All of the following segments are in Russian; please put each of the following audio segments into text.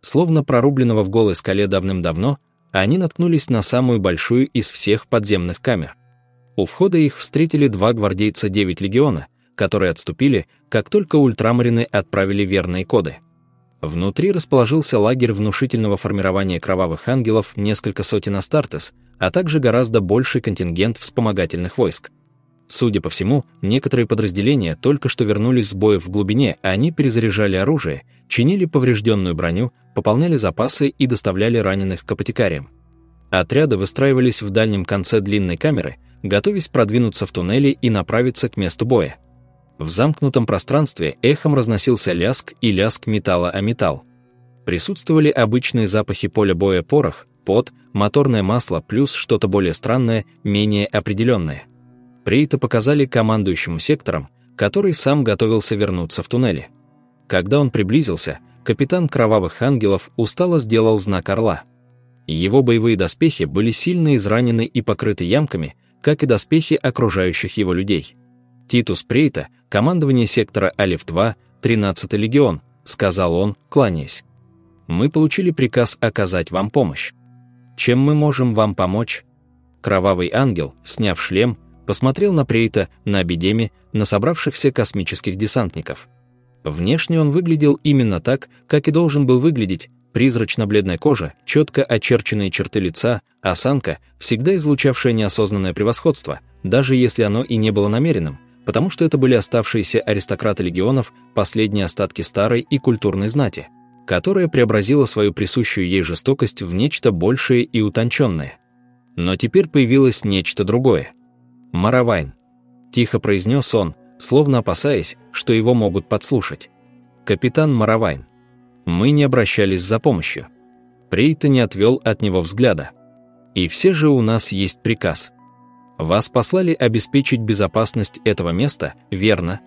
словно прорубленного в голой скале давным-давно, они наткнулись на самую большую из всех подземных камер. У входа их встретили два гвардейца 9 легиона, которые отступили, как только ультрамарины отправили верные коды. Внутри расположился лагерь внушительного формирования кровавых ангелов несколько сотен Астартес, а также гораздо больший контингент вспомогательных войск. Судя по всему, некоторые подразделения только что вернулись с боя в глубине, а они перезаряжали оружие, чинили поврежденную броню, пополняли запасы и доставляли раненых к апотекариям. Отряды выстраивались в дальнем конце длинной камеры, готовясь продвинуться в туннели и направиться к месту боя. В замкнутом пространстве эхом разносился ляск и ляск металла о металл. Присутствовали обычные запахи поля боя порох, пот, моторное масло плюс что-то более странное, менее определенное. Прейта показали командующему сектором, который сам готовился вернуться в туннели. Когда он приблизился, капитан Кровавых Ангелов устало сделал знак орла. Его боевые доспехи были сильно изранены и покрыты ямками, как и доспехи окружающих его людей. Титус Прейта, командование сектора Алиф-2, 13-й легион, сказал он, кланяясь. Мы получили приказ оказать вам помощь. Чем мы можем вам помочь? Кровавый ангел, сняв шлем, посмотрел на Прейта, на Абидеме, на собравшихся космических десантников. Внешне он выглядел именно так, как и должен был выглядеть, призрачно-бледная кожа, четко очерченные черты лица, осанка, всегда излучавшая неосознанное превосходство, даже если оно и не было намеренным, потому что это были оставшиеся аристократы легионов, последние остатки старой и культурной знати, которая преобразила свою присущую ей жестокость в нечто большее и утонченное. Но теперь появилось нечто другое. «Маравайн», — тихо произнес он, словно опасаясь, что его могут подслушать. «Капитан Маравайн, мы не обращались за помощью». Прейта не отвел от него взгляда. «И все же у нас есть приказ. Вас послали обеспечить безопасность этого места, верно?»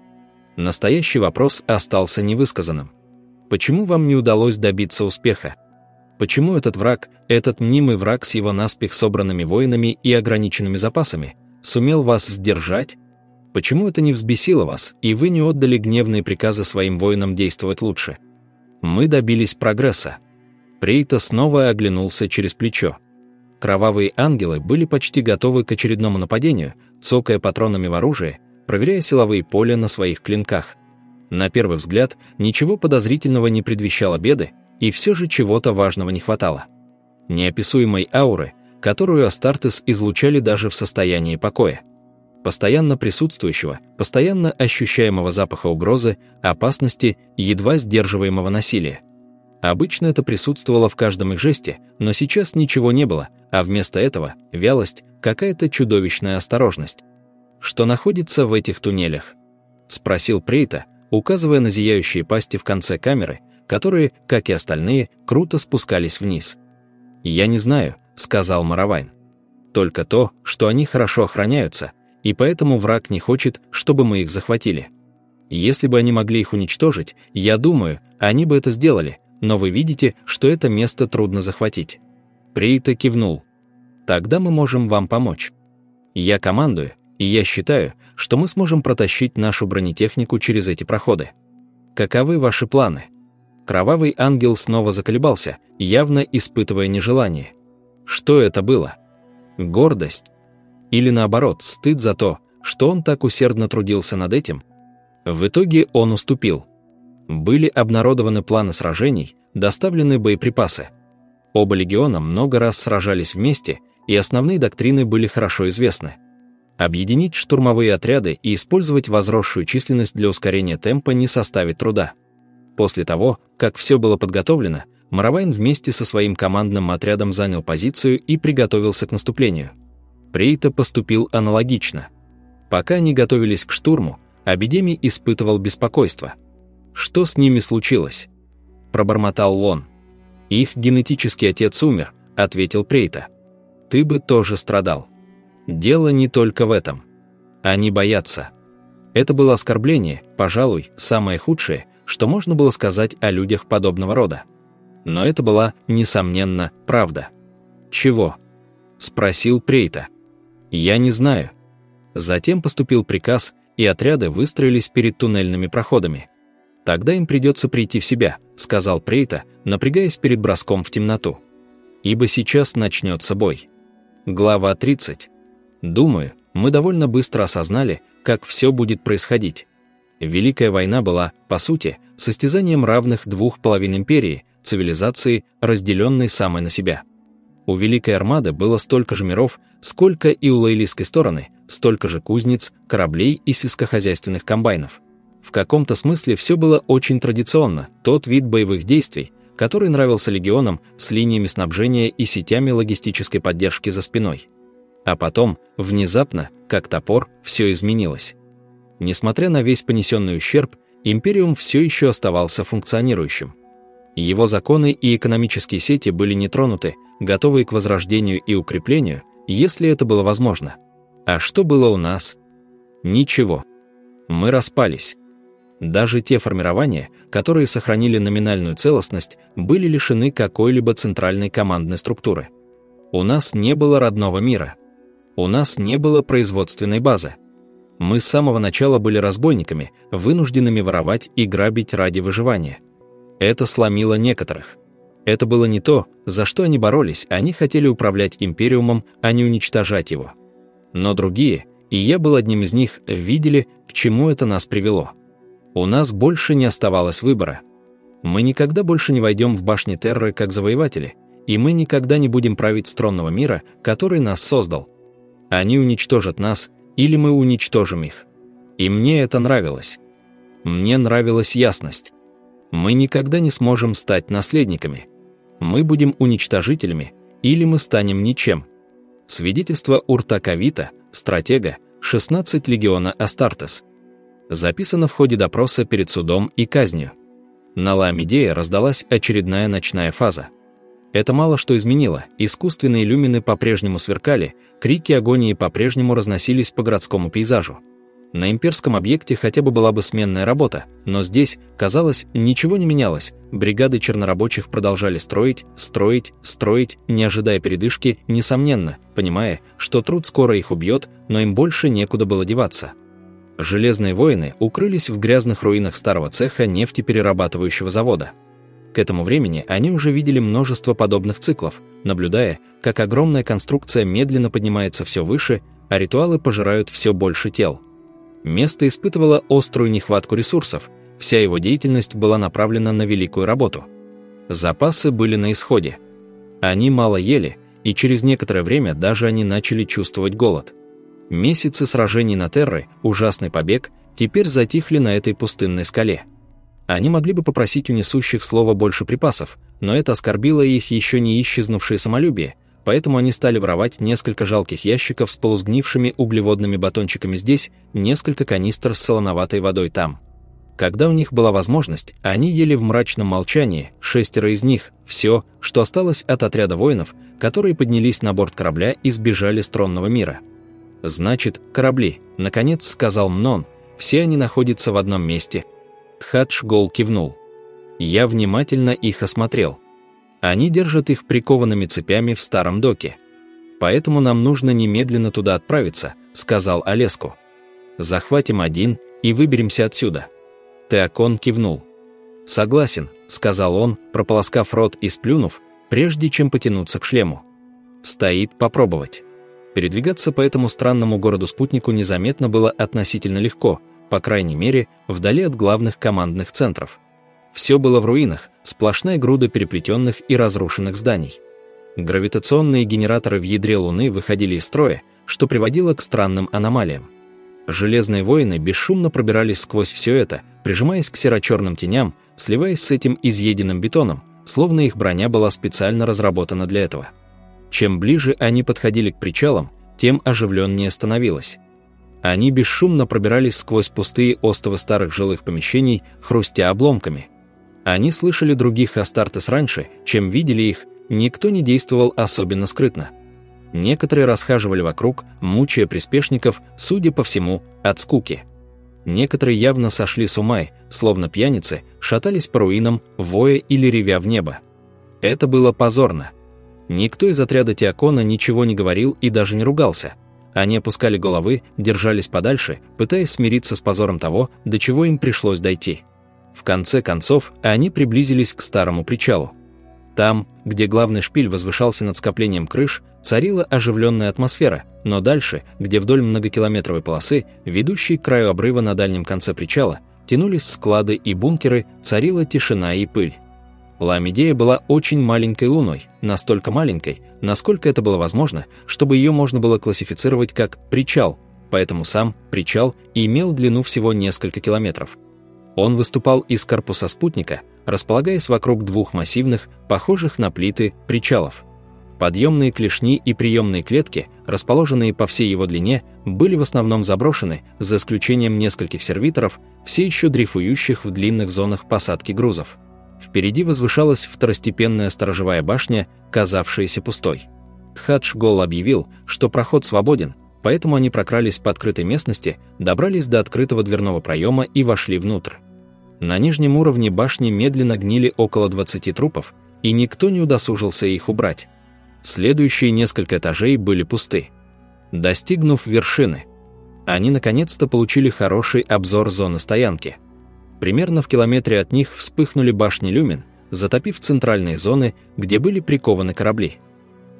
Настоящий вопрос остался невысказанным. Почему вам не удалось добиться успеха? Почему этот враг, этот мнимый враг с его наспех собранными воинами и ограниченными запасами, сумел вас сдержать Почему это не взбесило вас, и вы не отдали гневные приказы своим воинам действовать лучше? Мы добились прогресса. Прейта снова оглянулся через плечо. Кровавые ангелы были почти готовы к очередному нападению, цокая патронами в оружие, проверяя силовые поля на своих клинках. На первый взгляд, ничего подозрительного не предвещало беды, и все же чего-то важного не хватало. Неописуемой ауры, которую Астартес излучали даже в состоянии покоя постоянно присутствующего, постоянно ощущаемого запаха угрозы, опасности, едва сдерживаемого насилия. Обычно это присутствовало в каждом их жесте, но сейчас ничего не было, а вместо этого вялость, какая-то чудовищная осторожность. «Что находится в этих туннелях?» — спросил Прейта, указывая на зияющие пасти в конце камеры, которые, как и остальные, круто спускались вниз. «Я не знаю», — сказал Маравайн. «Только то, что они хорошо охраняются, и поэтому враг не хочет, чтобы мы их захватили. Если бы они могли их уничтожить, я думаю, они бы это сделали, но вы видите, что это место трудно захватить». Прейта кивнул. «Тогда мы можем вам помочь. Я командую, и я считаю, что мы сможем протащить нашу бронетехнику через эти проходы. Каковы ваши планы?» Кровавый ангел снова заколебался, явно испытывая нежелание. Что это было? Гордость? Или наоборот, стыд за то, что он так усердно трудился над этим. В итоге он уступил. Были обнародованы планы сражений, доставлены боеприпасы. Оба легиона много раз сражались вместе, и основные доктрины были хорошо известны. Объединить штурмовые отряды и использовать возросшую численность для ускорения темпа не составит труда. После того, как все было подготовлено, Маравайн вместе со своим командным отрядом занял позицию и приготовился к наступлению. Прейта поступил аналогично. Пока они готовились к штурму, Абидеми испытывал беспокойство. «Что с ними случилось?» – пробормотал он. «Их генетический отец умер», – ответил Прейта. «Ты бы тоже страдал. Дело не только в этом. Они боятся». Это было оскорбление, пожалуй, самое худшее, что можно было сказать о людях подобного рода. Но это была, несомненно, правда. «Чего?» – спросил Прейта. «Я не знаю». Затем поступил приказ, и отряды выстроились перед туннельными проходами. Тогда им придется прийти в себя, сказал Прейта, напрягаясь перед броском в темноту. Ибо сейчас начнется бой. Глава 30. Думаю, мы довольно быстро осознали, как все будет происходить. Великая война была, по сути, состязанием равных двух половин империи, цивилизации, разделенной самой на себя. У Великой Армады было столько же миров, сколько и у лоялистской стороны, столько же кузнец, кораблей и сельскохозяйственных комбайнов. В каком-то смысле все было очень традиционно, тот вид боевых действий, который нравился легионам с линиями снабжения и сетями логистической поддержки за спиной. А потом, внезапно, как топор, все изменилось. Несмотря на весь понесенный ущерб, Империум все еще оставался функционирующим. Его законы и экономические сети были не тронуты, готовые к возрождению и укреплению, если это было возможно. А что было у нас? Ничего. Мы распались. Даже те формирования, которые сохранили номинальную целостность, были лишены какой-либо центральной командной структуры. У нас не было родного мира. У нас не было производственной базы. Мы с самого начала были разбойниками, вынужденными воровать и грабить ради выживания. Это сломило некоторых. Это было не то, за что они боролись, они хотели управлять империумом, а не уничтожать его. Но другие, и я был одним из них, видели, к чему это нас привело. У нас больше не оставалось выбора. Мы никогда больше не войдем в башни Терры как завоеватели, и мы никогда не будем править с тронного мира, который нас создал. Они уничтожат нас, или мы уничтожим их. И мне это нравилось. Мне нравилась ясность. Мы никогда не сможем стать наследниками. Мы будем уничтожителями, или мы станем ничем. Свидетельство Уртаковита, стратега, 16 легиона Астартес. Записано в ходе допроса перед судом и казнью. На Ламедее раздалась очередная ночная фаза. Это мало что изменило, искусственные люмины по-прежнему сверкали, крики агонии по-прежнему разносились по городскому пейзажу. На имперском объекте хотя бы была бы сменная работа, но здесь, казалось, ничего не менялось. Бригады чернорабочих продолжали строить, строить, строить, не ожидая передышки, несомненно, понимая, что труд скоро их убьет, но им больше некуда было деваться. Железные воины укрылись в грязных руинах старого цеха нефтеперерабатывающего завода. К этому времени они уже видели множество подобных циклов, наблюдая, как огромная конструкция медленно поднимается все выше, а ритуалы пожирают все больше тел. Место испытывало острую нехватку ресурсов, вся его деятельность была направлена на великую работу. Запасы были на исходе. Они мало ели, и через некоторое время даже они начали чувствовать голод. Месяцы сражений на Терре, ужасный побег, теперь затихли на этой пустынной скале. Они могли бы попросить у несущих слова больше припасов, но это оскорбило их еще не исчезнувшее самолюбие, поэтому они стали воровать несколько жалких ящиков с полузгнившими углеводными батончиками здесь, несколько канистр с солоноватой водой там. Когда у них была возможность, они ели в мрачном молчании, шестеро из них, все, что осталось от отряда воинов, которые поднялись на борт корабля и сбежали с тронного мира. «Значит, корабли», — наконец сказал Мнон, «все они находятся в одном месте, Тхадж Гол кивнул. Я внимательно их осмотрел. Они держат их прикованными цепями в старом доке. Поэтому нам нужно немедленно туда отправиться, сказал Олеску. Захватим один и выберемся отсюда. Теокон кивнул. Согласен, сказал он, прополоскав рот и сплюнув, прежде чем потянуться к шлему. Стоит попробовать. Передвигаться по этому странному городу-спутнику незаметно было относительно легко – по крайней мере, вдали от главных командных центров. Все было в руинах, сплошная груда переплетенных и разрушенных зданий. Гравитационные генераторы в ядре Луны выходили из строя, что приводило к странным аномалиям. Железные воины бесшумно пробирались сквозь все это, прижимаясь к серо-черным теням, сливаясь с этим изъеденным бетоном, словно их броня была специально разработана для этого. Чем ближе они подходили к причалам, тем оживленнее становилось. Они бесшумно пробирались сквозь пустые остовы старых жилых помещений, хрустя обломками. Они слышали других Астартес раньше, чем видели их, никто не действовал особенно скрытно. Некоторые расхаживали вокруг, мучая приспешников, судя по всему, от скуки. Некоторые явно сошли с ума, словно пьяницы, шатались по руинам, воя или ревя в небо. Это было позорно. Никто из отряда Теокона ничего не говорил и даже не ругался – они опускали головы, держались подальше, пытаясь смириться с позором того, до чего им пришлось дойти. В конце концов, они приблизились к старому причалу. Там, где главный шпиль возвышался над скоплением крыш, царила оживленная атмосфера, но дальше, где вдоль многокилометровой полосы, ведущей к краю обрыва на дальнем конце причала, тянулись склады и бункеры, царила тишина и пыль. Ламедея была очень маленькой луной, настолько маленькой, насколько это было возможно, чтобы ее можно было классифицировать как «причал», поэтому сам «причал» имел длину всего несколько километров. Он выступал из корпуса спутника, располагаясь вокруг двух массивных, похожих на плиты, причалов. Подъемные клешни и приемные клетки, расположенные по всей его длине, были в основном заброшены, за исключением нескольких сервиторов, все еще дрейфующих в длинных зонах посадки грузов. Впереди возвышалась второстепенная сторожевая башня, казавшаяся пустой. Тхадж Гол объявил, что проход свободен, поэтому они прокрались по открытой местности, добрались до открытого дверного проема и вошли внутрь. На нижнем уровне башни медленно гнили около 20 трупов, и никто не удосужился их убрать. Следующие несколько этажей были пусты. Достигнув вершины, они наконец-то получили хороший обзор зоны стоянки. Примерно в километре от них вспыхнули башни люмин, затопив центральные зоны, где были прикованы корабли.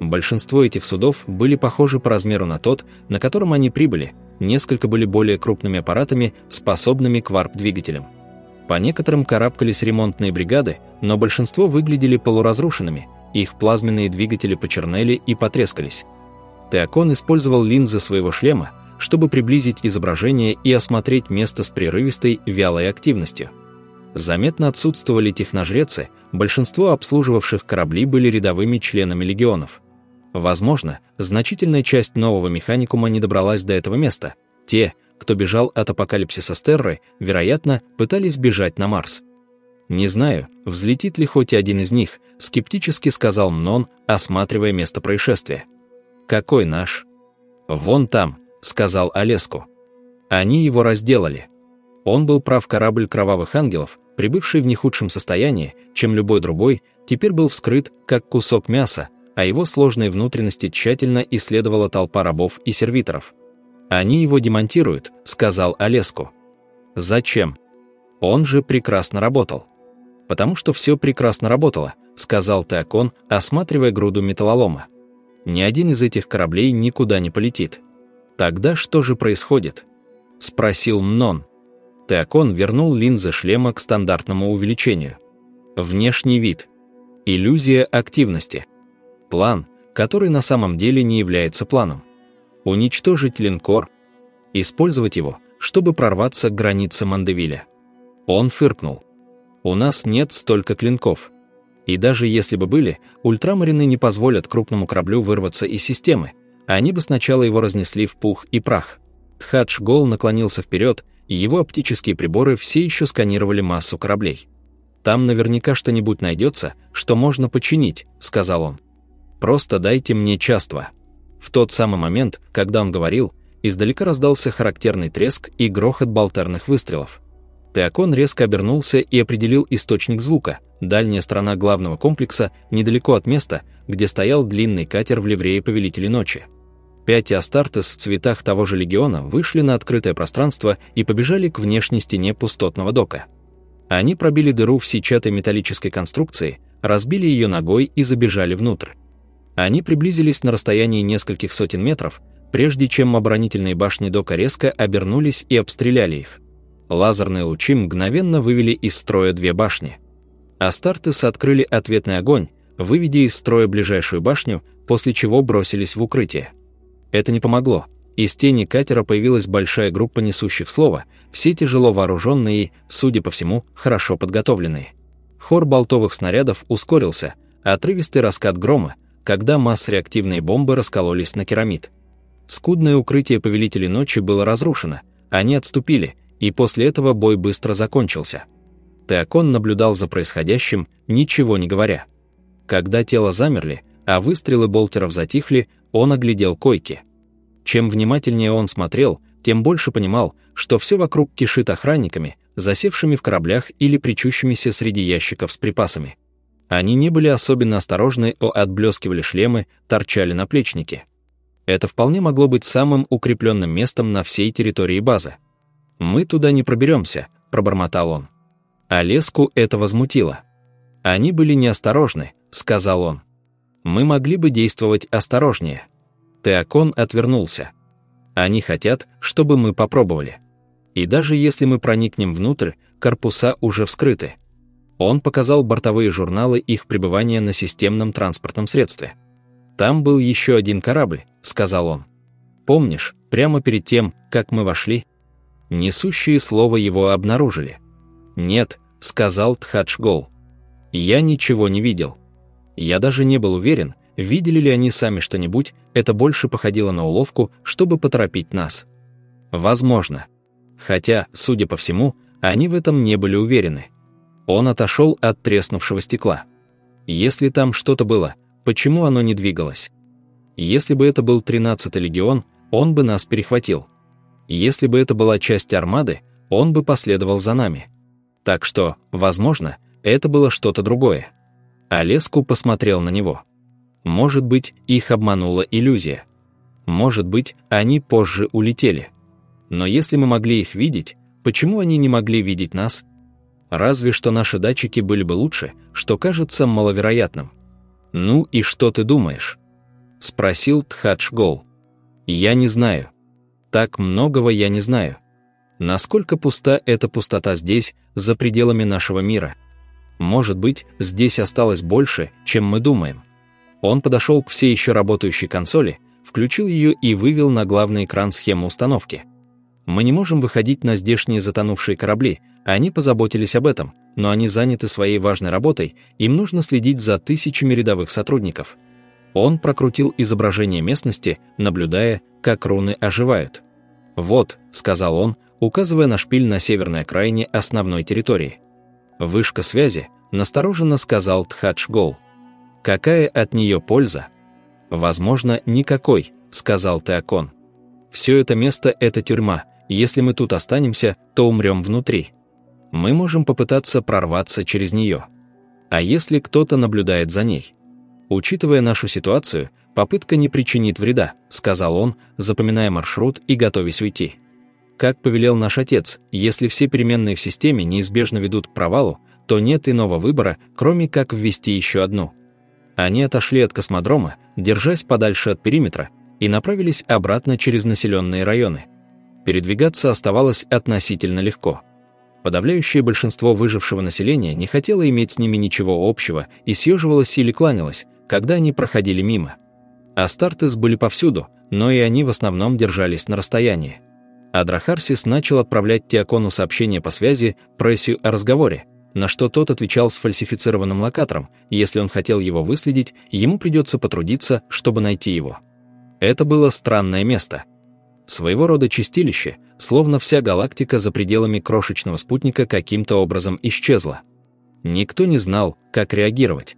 Большинство этих судов были похожи по размеру на тот, на котором они прибыли, несколько были более крупными аппаратами, способными к варп-двигателям. По некоторым карабкались ремонтные бригады, но большинство выглядели полуразрушенными, их плазменные двигатели почернели и потрескались. Теокон использовал линзы своего шлема, чтобы приблизить изображение и осмотреть место с прерывистой, вялой активностью. Заметно отсутствовали техножрецы, большинство обслуживавших корабли были рядовыми членами легионов. Возможно, значительная часть нового механикума не добралась до этого места. Те, кто бежал от апокалипсиса Стерры, вероятно, пытались бежать на Марс. «Не знаю, взлетит ли хоть один из них», — скептически сказал Мнон, осматривая место происшествия. «Какой наш?» «Вон там», — сказал Олеску. Они его разделали. Он был прав, корабль Кровавых Ангелов, прибывший в нехудшем состоянии, чем любой другой, теперь был вскрыт, как кусок мяса, а его сложные внутренности тщательно исследовала толпа рабов и сервиторов. «Они его демонтируют», — сказал Олеску. «Зачем? Он же прекрасно работал». «Потому что все прекрасно работало», — сказал Теокон, осматривая груду металлолома. «Ни один из этих кораблей никуда не полетит». «Тогда что же происходит?» — спросил Мнон. Теокон вернул линзы шлема к стандартному увеличению. Внешний вид. Иллюзия активности. План, который на самом деле не является планом. Уничтожить линкор. Использовать его, чтобы прорваться к границе Мандевиля. Он фыркнул. «У нас нет столько клинков. И даже если бы были, ультрамарины не позволят крупному кораблю вырваться из системы. Они бы сначала его разнесли в пух и прах». Тхадж Гол наклонился вперед, и его оптические приборы все еще сканировали массу кораблей. «Там наверняка что-нибудь найдется, что можно починить», — сказал он. «Просто дайте мне часто». В тот самый момент, когда он говорил, издалека раздался характерный треск и грохот болтерных выстрелов. Теокон резко обернулся и определил источник звука, дальняя сторона главного комплекса, недалеко от места, где стоял длинный катер в ливрее Повелителей Ночи. Пять Астартес в цветах того же легиона вышли на открытое пространство и побежали к внешней стене пустотного дока. Они пробили дыру в сетчатой металлической конструкции, разбили ее ногой и забежали внутрь. Они приблизились на расстоянии нескольких сотен метров, прежде чем оборонительные башни дока резко обернулись и обстреляли их. Лазерные лучи мгновенно вывели из строя две башни. Астартес открыли ответный огонь, выведя из строя ближайшую башню, после чего бросились в укрытие. Это не помогло. Из тени катера появилась большая группа несущих слова, все тяжело вооруженные и, судя по всему, хорошо подготовленные. Хор болтовых снарядов ускорился, отрывистый раскат грома, когда масс-реактивные бомбы раскололись на керамид. Скудное укрытие Повелителей Ночи было разрушено, они отступили, и после этого бой быстро закончился. Теокон наблюдал за происходящим, ничего не говоря. Когда тело замерли, а выстрелы болтеров затихли, он оглядел койки. Чем внимательнее он смотрел, тем больше понимал, что все вокруг кишит охранниками, засевшими в кораблях или причущимися среди ящиков с припасами. Они не были особенно осторожны, о отблескивали шлемы, торчали наплечники. Это вполне могло быть самым укрепленным местом на всей территории базы. «Мы туда не проберемся», — пробормотал он. Олеску это возмутило. «Они были неосторожны», — сказал он. «Мы могли бы действовать осторожнее». Теокон отвернулся. «Они хотят, чтобы мы попробовали. И даже если мы проникнем внутрь, корпуса уже вскрыты». Он показал бортовые журналы их пребывания на системном транспортном средстве. «Там был еще один корабль», — сказал он. «Помнишь, прямо перед тем, как мы вошли?» Несущие слово его обнаружили. «Нет», — сказал Тхаджгол. «Я ничего не видел. Я даже не был уверен, видели ли они сами что-нибудь, это больше походило на уловку, чтобы поторопить нас. Возможно. Хотя, судя по всему, они в этом не были уверены. Он отошел от треснувшего стекла. Если там что-то было, почему оно не двигалось? Если бы это был 13-й легион, он бы нас перехватил. Если бы это была часть армады, он бы последовал за нами. Так что, возможно, это было что-то другое. Олеску посмотрел на него. Может быть, их обманула иллюзия. Может быть, они позже улетели. Но если мы могли их видеть, почему они не могли видеть нас? Разве что наши датчики были бы лучше, что кажется маловероятным. «Ну и что ты думаешь?» — спросил Тхадж Гол. «Я не знаю. Так многого я не знаю. Насколько пуста эта пустота здесь, за пределами нашего мира? Может быть, здесь осталось больше, чем мы думаем. Он подошел к все еще работающей консоли, включил ее и вывел на главный экран схему установки. Мы не можем выходить на здешние затонувшие корабли, они позаботились об этом, но они заняты своей важной работой, им нужно следить за тысячами рядовых сотрудников. Он прокрутил изображение местности, наблюдая, как руны оживают. «Вот», — сказал он, указывая на шпиль на северной окраине основной территории. «Вышка связи», — настороженно сказал Тхадж Гол. «Какая от нее польза?» «Возможно, никакой», — сказал Теокон. «Все это место — это тюрьма. Если мы тут останемся, то умрем внутри. Мы можем попытаться прорваться через нее. А если кто-то наблюдает за ней?» Учитывая нашу ситуацию, попытка не причинит вреда, сказал он, запоминая маршрут и готовясь уйти. Как повелел наш отец, если все переменные в системе неизбежно ведут к провалу, то нет иного выбора, кроме как ввести еще одну. Они отошли от космодрома, держась подальше от периметра, и направились обратно через населенные районы. Передвигаться оставалось относительно легко. Подавляющее большинство выжившего населения не хотело иметь с ними ничего общего и съеживалось или кланялось, когда они проходили мимо. Астартес были повсюду, но и они в основном держались на расстоянии. Адрахарсис начал отправлять Теокону сообщения по связи прессию о разговоре, на что тот отвечал с фальсифицированным локатором, если он хотел его выследить, ему придется потрудиться, чтобы найти его. Это было странное место. Своего рода чистилище, словно вся галактика за пределами крошечного спутника каким-то образом исчезла. Никто не знал, как реагировать.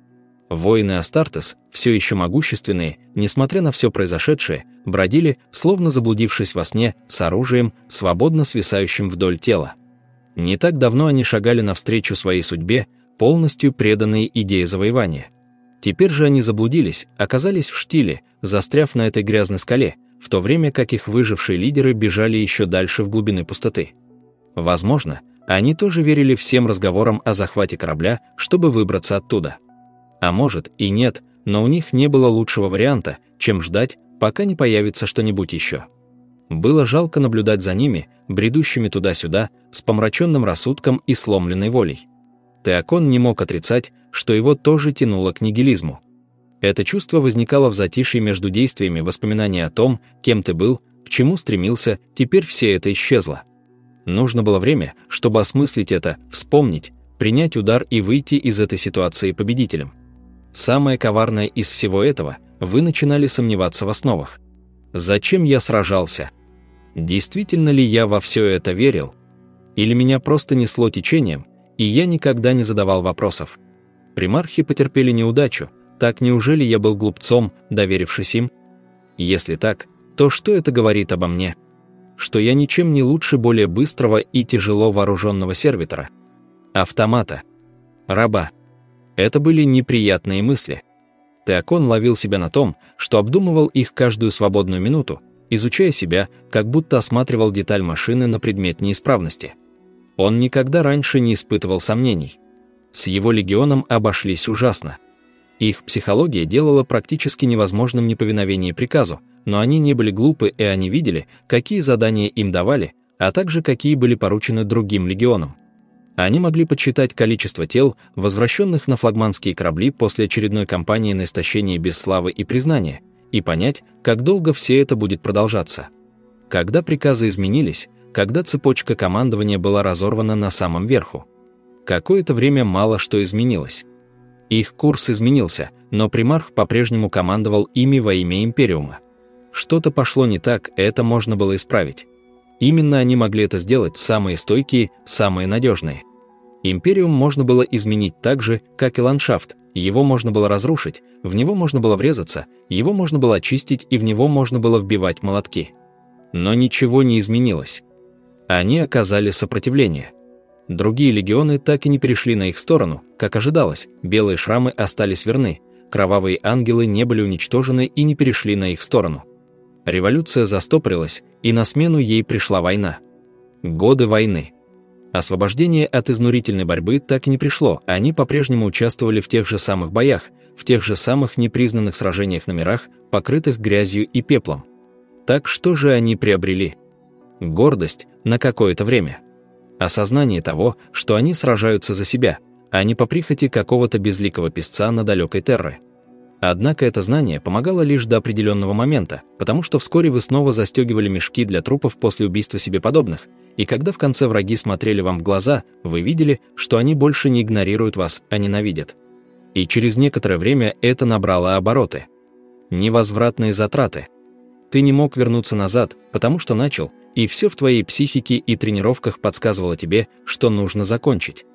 Воины Астартес, все еще могущественные, несмотря на все произошедшее, бродили, словно заблудившись во сне, с оружием, свободно свисающим вдоль тела. Не так давно они шагали навстречу своей судьбе, полностью преданные идее завоевания. Теперь же они заблудились, оказались в штиле, застряв на этой грязной скале, в то время как их выжившие лидеры бежали еще дальше в глубины пустоты. Возможно, они тоже верили всем разговорам о захвате корабля, чтобы выбраться оттуда. А может и нет, но у них не было лучшего варианта, чем ждать, пока не появится что-нибудь еще. Было жалко наблюдать за ними, бредущими туда-сюда, с помраченным рассудком и сломленной волей. Теокон не мог отрицать, что его тоже тянуло к нигилизму. Это чувство возникало в затишье между действиями воспоминания о том, кем ты был, к чему стремился, теперь все это исчезло. Нужно было время, чтобы осмыслить это, вспомнить, принять удар и выйти из этой ситуации победителем. Самое коварное из всего этого, вы начинали сомневаться в основах. Зачем я сражался? Действительно ли я во все это верил? Или меня просто несло течением, и я никогда не задавал вопросов? Примархи потерпели неудачу, так неужели я был глупцом, доверившись им? Если так, то что это говорит обо мне? Что я ничем не лучше более быстрого и тяжело вооруженного сервитора? Автомата? Раба? Это были неприятные мысли. Теокон ловил себя на том, что обдумывал их каждую свободную минуту, изучая себя, как будто осматривал деталь машины на предмет неисправности. Он никогда раньше не испытывал сомнений. С его легионом обошлись ужасно. Их психология делала практически невозможным неповиновение приказу, но они не были глупы и они видели, какие задания им давали, а также какие были поручены другим легионам. Они могли подсчитать количество тел, возвращенных на флагманские корабли после очередной кампании на истощение без славы и признания, и понять, как долго все это будет продолжаться. Когда приказы изменились, когда цепочка командования была разорвана на самом верху. Какое-то время мало что изменилось. Их курс изменился, но примарх по-прежнему командовал ими во имя Империума. Что-то пошло не так, это можно было исправить. Именно они могли это сделать, самые стойкие, самые надежные. Империум можно было изменить так же, как и ландшафт, его можно было разрушить, в него можно было врезаться, его можно было очистить и в него можно было вбивать молотки. Но ничего не изменилось. Они оказали сопротивление. Другие легионы так и не перешли на их сторону, как ожидалось, белые шрамы остались верны, кровавые ангелы не были уничтожены и не перешли на их сторону. Революция застопорилась, и на смену ей пришла война. Годы войны. Освобождение от изнурительной борьбы так и не пришло, они по-прежнему участвовали в тех же самых боях, в тех же самых непризнанных сражениях на мирах, покрытых грязью и пеплом. Так что же они приобрели? Гордость на какое-то время. Осознание того, что они сражаются за себя, а не по прихоти какого-то безликого песца на далекой Терре. Однако это знание помогало лишь до определенного момента, потому что вскоре вы снова застегивали мешки для трупов после убийства себе подобных, и когда в конце враги смотрели вам в глаза, вы видели, что они больше не игнорируют вас, а ненавидят. И через некоторое время это набрало обороты. Невозвратные затраты. Ты не мог вернуться назад, потому что начал, и все в твоей психике и тренировках подсказывало тебе, что нужно закончить.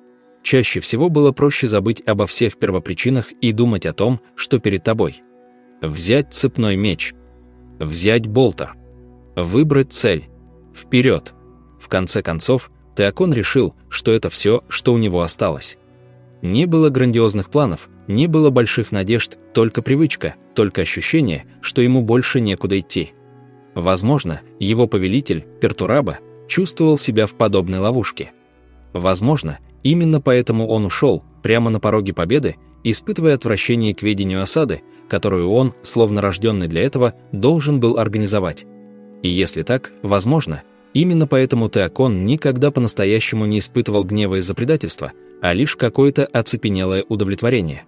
Чаще всего было проще забыть обо всех первопричинах и думать о том, что перед тобой. Взять цепной меч. Взять болтер. Выбрать цель. Вперед. В конце концов, Теокон решил, что это все, что у него осталось. Не было грандиозных планов, не было больших надежд, только привычка, только ощущение, что ему больше некуда идти. Возможно, его повелитель, Пертураба, чувствовал себя в подобной ловушке. Возможно, Именно поэтому он ушел, прямо на пороге победы, испытывая отвращение к ведению осады, которую он, словно рожденный для этого, должен был организовать. И если так, возможно, именно поэтому Теокон никогда по-настоящему не испытывал гнева из-за предательства, а лишь какое-то оцепенелое удовлетворение.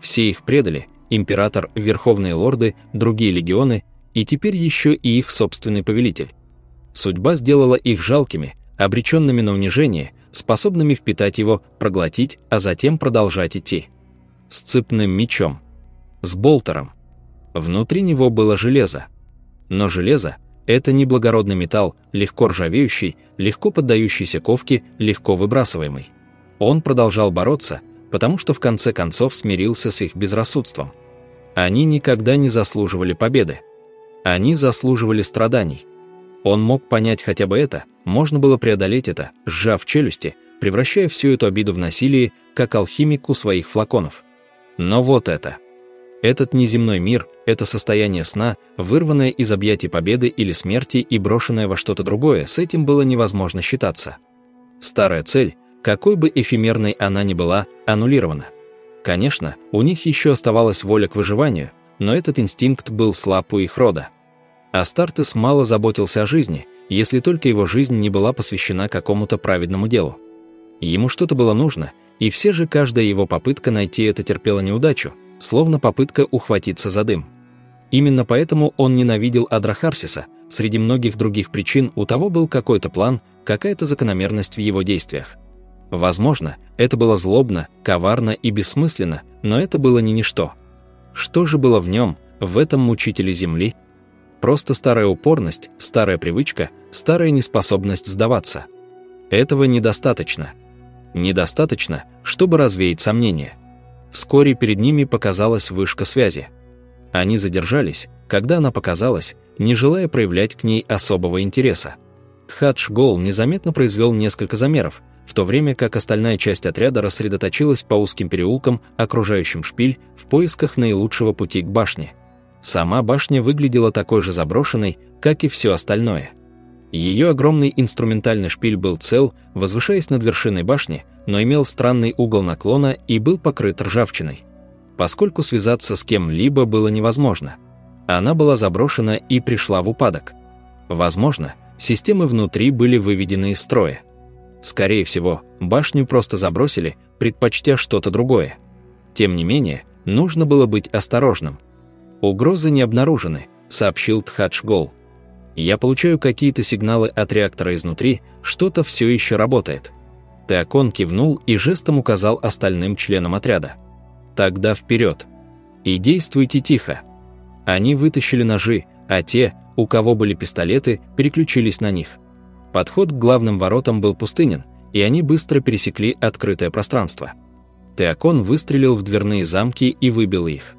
Все их предали, император, верховные лорды, другие легионы и теперь еще и их собственный повелитель. Судьба сделала их жалкими, обреченными на унижение – способными впитать его, проглотить, а затем продолжать идти. С цепным мечом. С болтером. Внутри него было железо. Но железо – это не благородный металл, легко ржавеющий, легко поддающийся ковке, легко выбрасываемый. Он продолжал бороться, потому что в конце концов смирился с их безрассудством. Они никогда не заслуживали победы. Они заслуживали страданий. Он мог понять хотя бы это, можно было преодолеть это, сжав челюсти, превращая всю эту обиду в насилие, как алхимик у своих флаконов. Но вот это. Этот неземной мир, это состояние сна, вырванное из объятий победы или смерти и брошенное во что-то другое, с этим было невозможно считаться. Старая цель, какой бы эфемерной она ни была, аннулирована. Конечно, у них еще оставалась воля к выживанию, но этот инстинкт был слаб у их рода. Астартес мало заботился о жизни, если только его жизнь не была посвящена какому-то праведному делу. Ему что-то было нужно, и все же каждая его попытка найти это терпела неудачу, словно попытка ухватиться за дым. Именно поэтому он ненавидел Адрахарсиса, среди многих других причин у того был какой-то план, какая-то закономерность в его действиях. Возможно, это было злобно, коварно и бессмысленно, но это было не ничто. Что же было в нем, в этом мучителе Земли, Просто старая упорность, старая привычка, старая неспособность сдаваться. Этого недостаточно. Недостаточно, чтобы развеять сомнения. Вскоре перед ними показалась вышка связи. Они задержались, когда она показалась, не желая проявлять к ней особого интереса. Тхадж Гол незаметно произвел несколько замеров, в то время как остальная часть отряда рассредоточилась по узким переулкам, окружающим шпиль, в поисках наилучшего пути к башне. Сама башня выглядела такой же заброшенной, как и все остальное. Ее огромный инструментальный шпиль был цел, возвышаясь над вершиной башни, но имел странный угол наклона и был покрыт ржавчиной. Поскольку связаться с кем-либо было невозможно. Она была заброшена и пришла в упадок. Возможно, системы внутри были выведены из строя. Скорее всего, башню просто забросили, предпочтя что-то другое. Тем не менее, нужно было быть осторожным. «Угрозы не обнаружены», — сообщил Тхадж Гол. «Я получаю какие-то сигналы от реактора изнутри, что-то все еще работает». Теокон кивнул и жестом указал остальным членам отряда. «Тогда вперед! И действуйте тихо!» Они вытащили ножи, а те, у кого были пистолеты, переключились на них. Подход к главным воротам был пустынен, и они быстро пересекли открытое пространство. Теокон выстрелил в дверные замки и выбил их.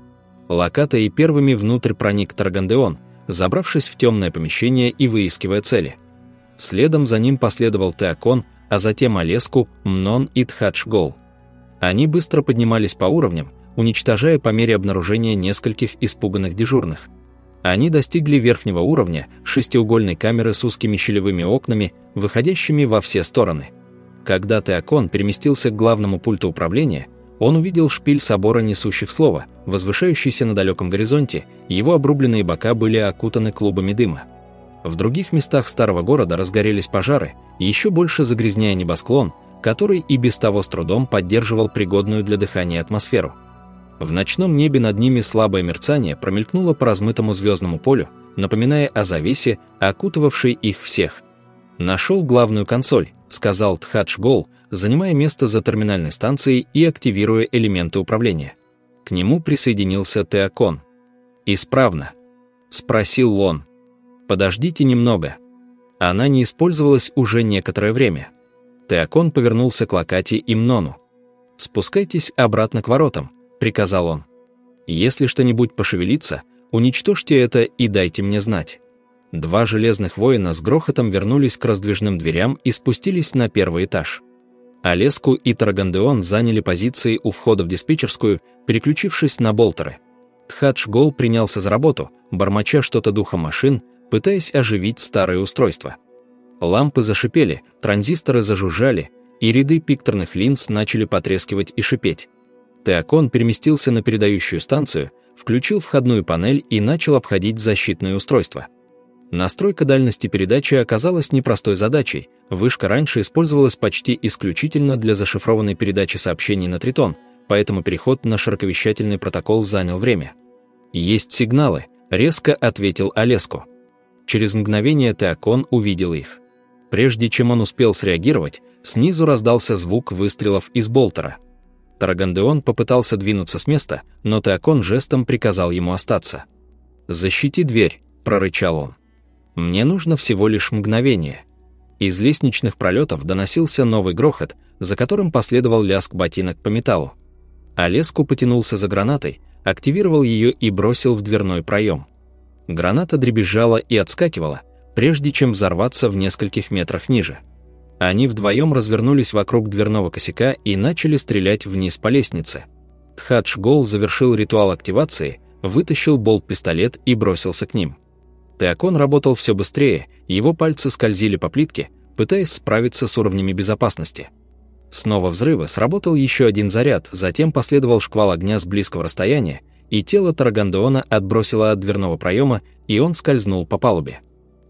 Локата и первыми внутрь проник Таргандеон, забравшись в темное помещение и выискивая цели. Следом за ним последовал Теокон, а затем Олеску, Мнон и Тхадж-Гол. Они быстро поднимались по уровням, уничтожая по мере обнаружения нескольких испуганных дежурных. Они достигли верхнего уровня шестиугольной камеры с узкими щелевыми окнами, выходящими во все стороны. Когда Теокон переместился к главному пульту управления, он увидел шпиль собора несущих слова, возвышающийся на далеком горизонте, его обрубленные бока были окутаны клубами дыма. В других местах старого города разгорелись пожары, еще больше загрязняя небосклон, который и без того с трудом поддерживал пригодную для дыхания атмосферу. В ночном небе над ними слабое мерцание промелькнуло по размытому звездному полю, напоминая о завесе, окутывавшей их всех. «Нашел главную консоль», — сказал Тхадж Гол, занимая место за терминальной станцией и активируя элементы управления. К нему присоединился Теокон. «Исправно?» — спросил он. «Подождите немного». Она не использовалась уже некоторое время. Теокон повернулся к Локати и Мнону. «Спускайтесь обратно к воротам», — приказал он. «Если что-нибудь пошевелится, уничтожьте это и дайте мне знать». Два железных воина с грохотом вернулись к раздвижным дверям и спустились на первый этаж. Олеску и Тарагандеон заняли позиции у входа в диспетчерскую, переключившись на болтеры. Тхадж Гол принялся за работу, бормоча что-то духом машин, пытаясь оживить старые устройства. Лампы зашипели, транзисторы зажужжали, и ряды пикторных линз начали потрескивать и шипеть. Теокон переместился на передающую станцию, включил входную панель и начал обходить защитные устройства. Настройка дальности передачи оказалась непростой задачей. Вышка раньше использовалась почти исключительно для зашифрованной передачи сообщений на Тритон, поэтому переход на широковещательный протокол занял время. «Есть сигналы», — резко ответил Олеску. Через мгновение Теокон увидел их. Прежде чем он успел среагировать, снизу раздался звук выстрелов из болтера. Тарагандеон попытался двинуться с места, но Теокон жестом приказал ему остаться. «Защити дверь», — прорычал он. Мне нужно всего лишь мгновение. Из лестничных пролетов доносился новый грохот, за которым последовал лязг ботинок по металлу. Олеску потянулся за гранатой, активировал ее и бросил в дверной проем. Граната дребезжала и отскакивала, прежде чем взорваться в нескольких метрах ниже. Они вдвоем развернулись вокруг дверного косяка и начали стрелять вниз по лестнице. Тхадж Гол завершил ритуал активации, вытащил болт-пистолет и бросился к ним. Теокон работал все быстрее, его пальцы скользили по плитке, пытаясь справиться с уровнями безопасности. Снова взрывы, сработал еще один заряд, затем последовал шквал огня с близкого расстояния, и тело Тарагандеона отбросило от дверного проема, и он скользнул по палубе.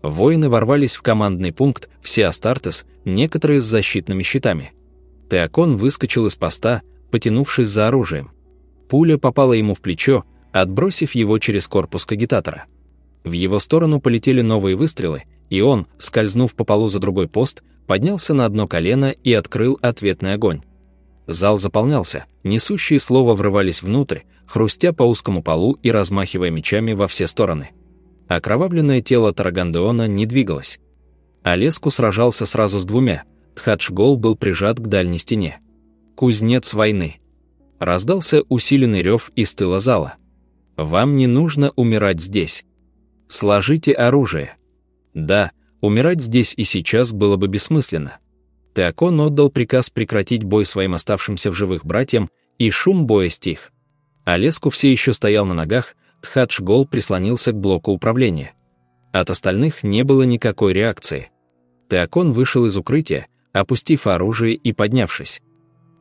Воины ворвались в командный пункт, все Астартес, некоторые с защитными щитами. Теокон выскочил из поста, потянувшись за оружием. Пуля попала ему в плечо, отбросив его через корпус кагитатора. В его сторону полетели новые выстрелы, и он, скользнув по полу за другой пост, поднялся на одно колено и открыл ответный огонь. Зал заполнялся, несущие слова врывались внутрь, хрустя по узкому полу и размахивая мечами во все стороны. Окровавленное тело Тарагандеона не двигалось. Олеску сражался сразу с двумя, Тхадшгол был прижат к дальней стене. «Кузнец войны». Раздался усиленный рев из тыла зала. «Вам не нужно умирать здесь». Сложите оружие. Да, умирать здесь и сейчас было бы бессмысленно. Теокон отдал приказ прекратить бой своим оставшимся в живых братьям, и шум боя стих. Олеску все еще стоял на ногах, Тхадж Гол прислонился к блоку управления. От остальных не было никакой реакции. Теокон вышел из укрытия, опустив оружие и поднявшись.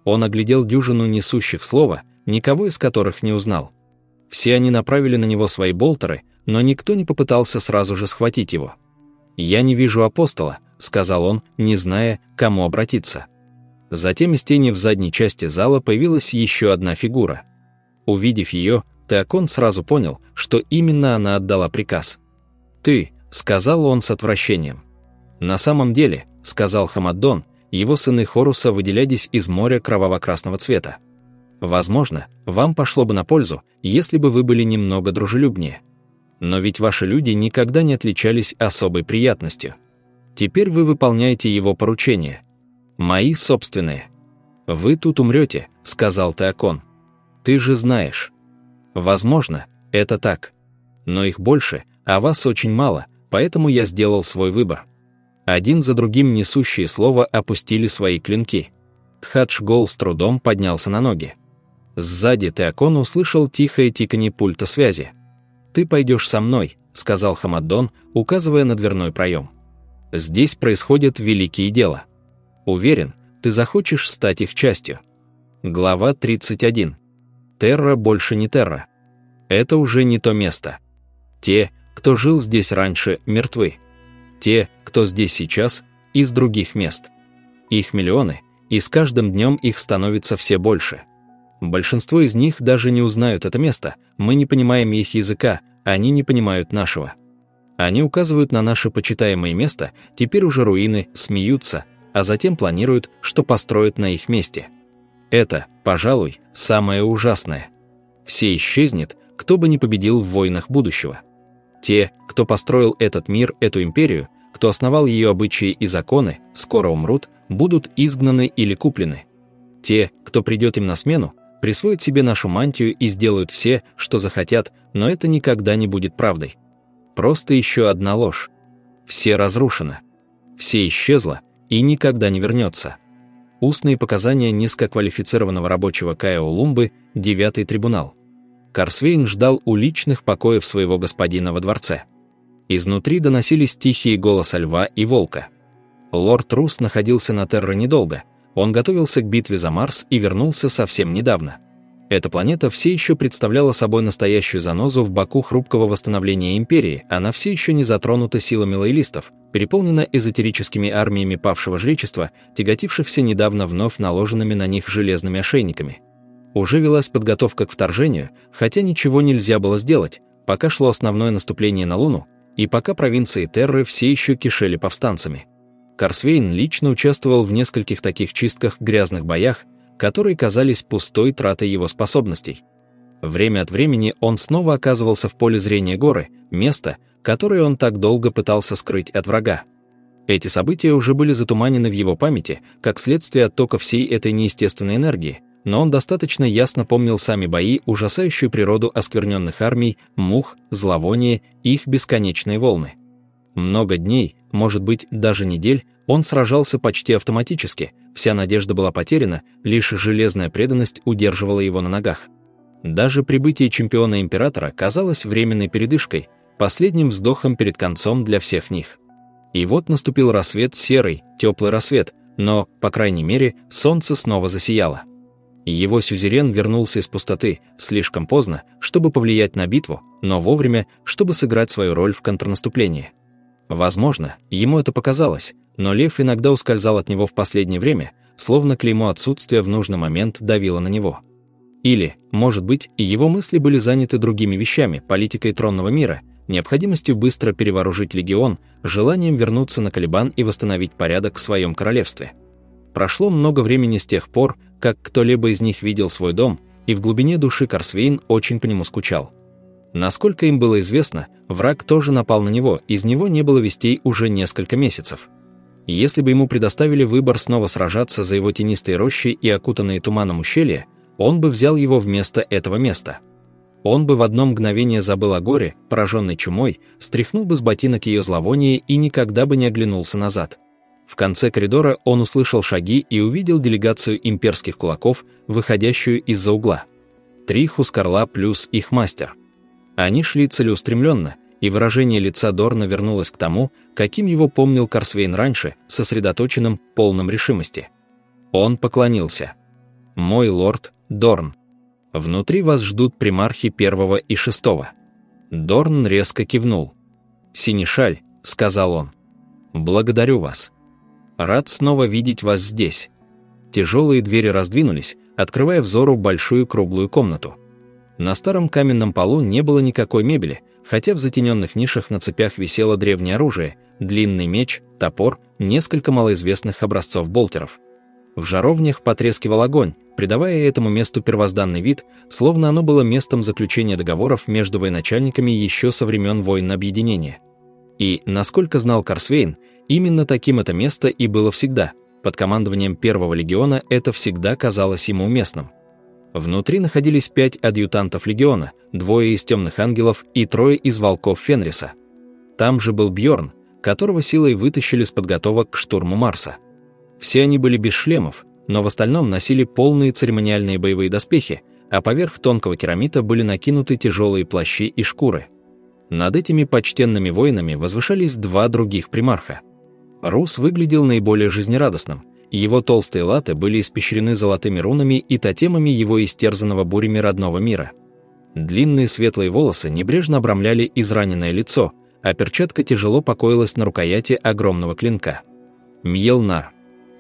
Он оглядел дюжину несущих слова, никого из которых не узнал. Все они направили на него свои болтеры, но никто не попытался сразу же схватить его. «Я не вижу апостола», — сказал он, не зная, кому обратиться. Затем из тени в задней части зала появилась еще одна фигура. Увидев ее, Теокон сразу понял, что именно она отдала приказ. «Ты», — сказал он с отвращением. «На самом деле», — сказал Хамаддон, его сыны Хоруса выделялись из моря кроваво-красного цвета. «Возможно, вам пошло бы на пользу, если бы вы были немного дружелюбнее. Но ведь ваши люди никогда не отличались особой приятностью. Теперь вы выполняете его поручения. Мои собственные. Вы тут умрете», — сказал Теокон. «Ты же знаешь». Возможно, это так. Но их больше, а вас очень мало, поэтому я сделал свой выбор. Один за другим несущие слово опустили свои клинки. Тхадж Гол с трудом поднялся на ноги. Сзади Теокон услышал тихое тиканье пульта связи. «Ты пойдешь со мной», — сказал Хамаддон, указывая на дверной проем. «Здесь происходят великие дела. Уверен, ты захочешь стать их частью». Глава 31. Терра больше не Терра. Это уже не то место. Те, кто жил здесь раньше, мертвы те, кто здесь сейчас, из других мест. Их миллионы, и с каждым днем их становится все больше. Большинство из них даже не узнают это место, мы не понимаем их языка, они не понимают нашего. Они указывают на наше почитаемое место, теперь уже руины, смеются, а затем планируют, что построят на их месте. Это, пожалуй, самое ужасное. Все исчезнет, кто бы ни победил в войнах будущего. Те, кто построил этот мир, эту империю, кто основал ее обычаи и законы, скоро умрут, будут изгнаны или куплены. Те, кто придет им на смену, присвоят себе нашу мантию и сделают все, что захотят, но это никогда не будет правдой. Просто еще одна ложь. Все разрушено. Все исчезло и никогда не вернется. Устные показания низкоквалифицированного рабочего Као Лумбы, девятый трибунал. Корсвейн ждал у личных покоев своего господина во дворце. Изнутри доносились тихие голоса льва и волка. Лорд Рус находился на Терра недолго. Он готовился к битве за Марс и вернулся совсем недавно. Эта планета все еще представляла собой настоящую занозу в боку хрупкого восстановления Империи, она все еще не затронута силами лоялистов, переполнена эзотерическими армиями павшего жречества, тяготившихся недавно вновь наложенными на них железными ошейниками. Уже велась подготовка к вторжению, хотя ничего нельзя было сделать, пока шло основное наступление на Луну, и пока провинции Терры все еще кишели повстанцами. Корсвейн лично участвовал в нескольких таких чистках грязных боях, которые казались пустой тратой его способностей. Время от времени он снова оказывался в поле зрения горы, место, которое он так долго пытался скрыть от врага. Эти события уже были затуманены в его памяти, как следствие оттока всей этой неестественной энергии – но он достаточно ясно помнил сами бои, ужасающую природу оскверненных армий, мух, зловоние и их бесконечные волны. Много дней, может быть, даже недель, он сражался почти автоматически, вся надежда была потеряна, лишь железная преданность удерживала его на ногах. Даже прибытие чемпиона-императора казалось временной передышкой, последним вздохом перед концом для всех них. И вот наступил рассвет серый, теплый рассвет, но, по крайней мере, солнце снова засияло. Его сюзерен вернулся из пустоты слишком поздно, чтобы повлиять на битву, но вовремя, чтобы сыграть свою роль в контрнаступлении. Возможно, ему это показалось, но лев иногда ускользал от него в последнее время, словно клеймо отсутствия в нужный момент давило на него. Или, может быть, его мысли были заняты другими вещами, политикой тронного мира, необходимостью быстро перевооружить легион, желанием вернуться на Калибан и восстановить порядок в своем королевстве. Прошло много времени с тех пор, как кто-либо из них видел свой дом, и в глубине души Корсвейн очень по нему скучал. Насколько им было известно, враг тоже напал на него, из него не было вестей уже несколько месяцев. Если бы ему предоставили выбор снова сражаться за его тенистые рощи и окутанные туманом ущелья, он бы взял его вместо этого места. Он бы в одно мгновение забыл о горе, пораженной чумой, стряхнул бы с ботинок ее зловоние и никогда бы не оглянулся назад. В конце коридора он услышал шаги и увидел делегацию имперских кулаков, выходящую из-за угла. Три хускарла плюс их мастер. Они шли целеустремленно, и выражение лица Дорна вернулось к тому, каким его помнил Корсвейн раньше, сосредоточенным, полным решимости. Он поклонился. «Мой лорд, Дорн. Внутри вас ждут примархи первого и шестого». Дорн резко кивнул. «Синишаль», — сказал он. «Благодарю вас. Рад снова видеть вас здесь». Тяжелые двери раздвинулись, открывая взору большую круглую комнату. На старом каменном полу не было никакой мебели, хотя в затененных нишах на цепях висело древнее оружие, длинный меч, топор, несколько малоизвестных образцов болтеров. В жаровнях потрескивал огонь, придавая этому месту первозданный вид, словно оно было местом заключения договоров между военачальниками еще со времен войн объединения. И, насколько знал Корсвейн, именно таким это место и было всегда. Под командованием первого легиона это всегда казалось ему уместным. Внутри находились пять адъютантов легиона, двое из темных ангелов и трое из волков Фенриса. Там же был Бьорн, которого силой вытащили с подготовок к штурму Марса. Все они были без шлемов, но в остальном носили полные церемониальные боевые доспехи, а поверх тонкого керамита были накинуты тяжелые плащи и шкуры. Над этими почтенными воинами возвышались два других примарха. Рус выглядел наиболее жизнерадостным, его толстые латы были испещрены золотыми рунами и тотемами его истерзанного бурями родного мира. Длинные светлые волосы небрежно обрамляли израненное лицо, а перчатка тяжело покоилась на рукояти огромного клинка. Мьелнар.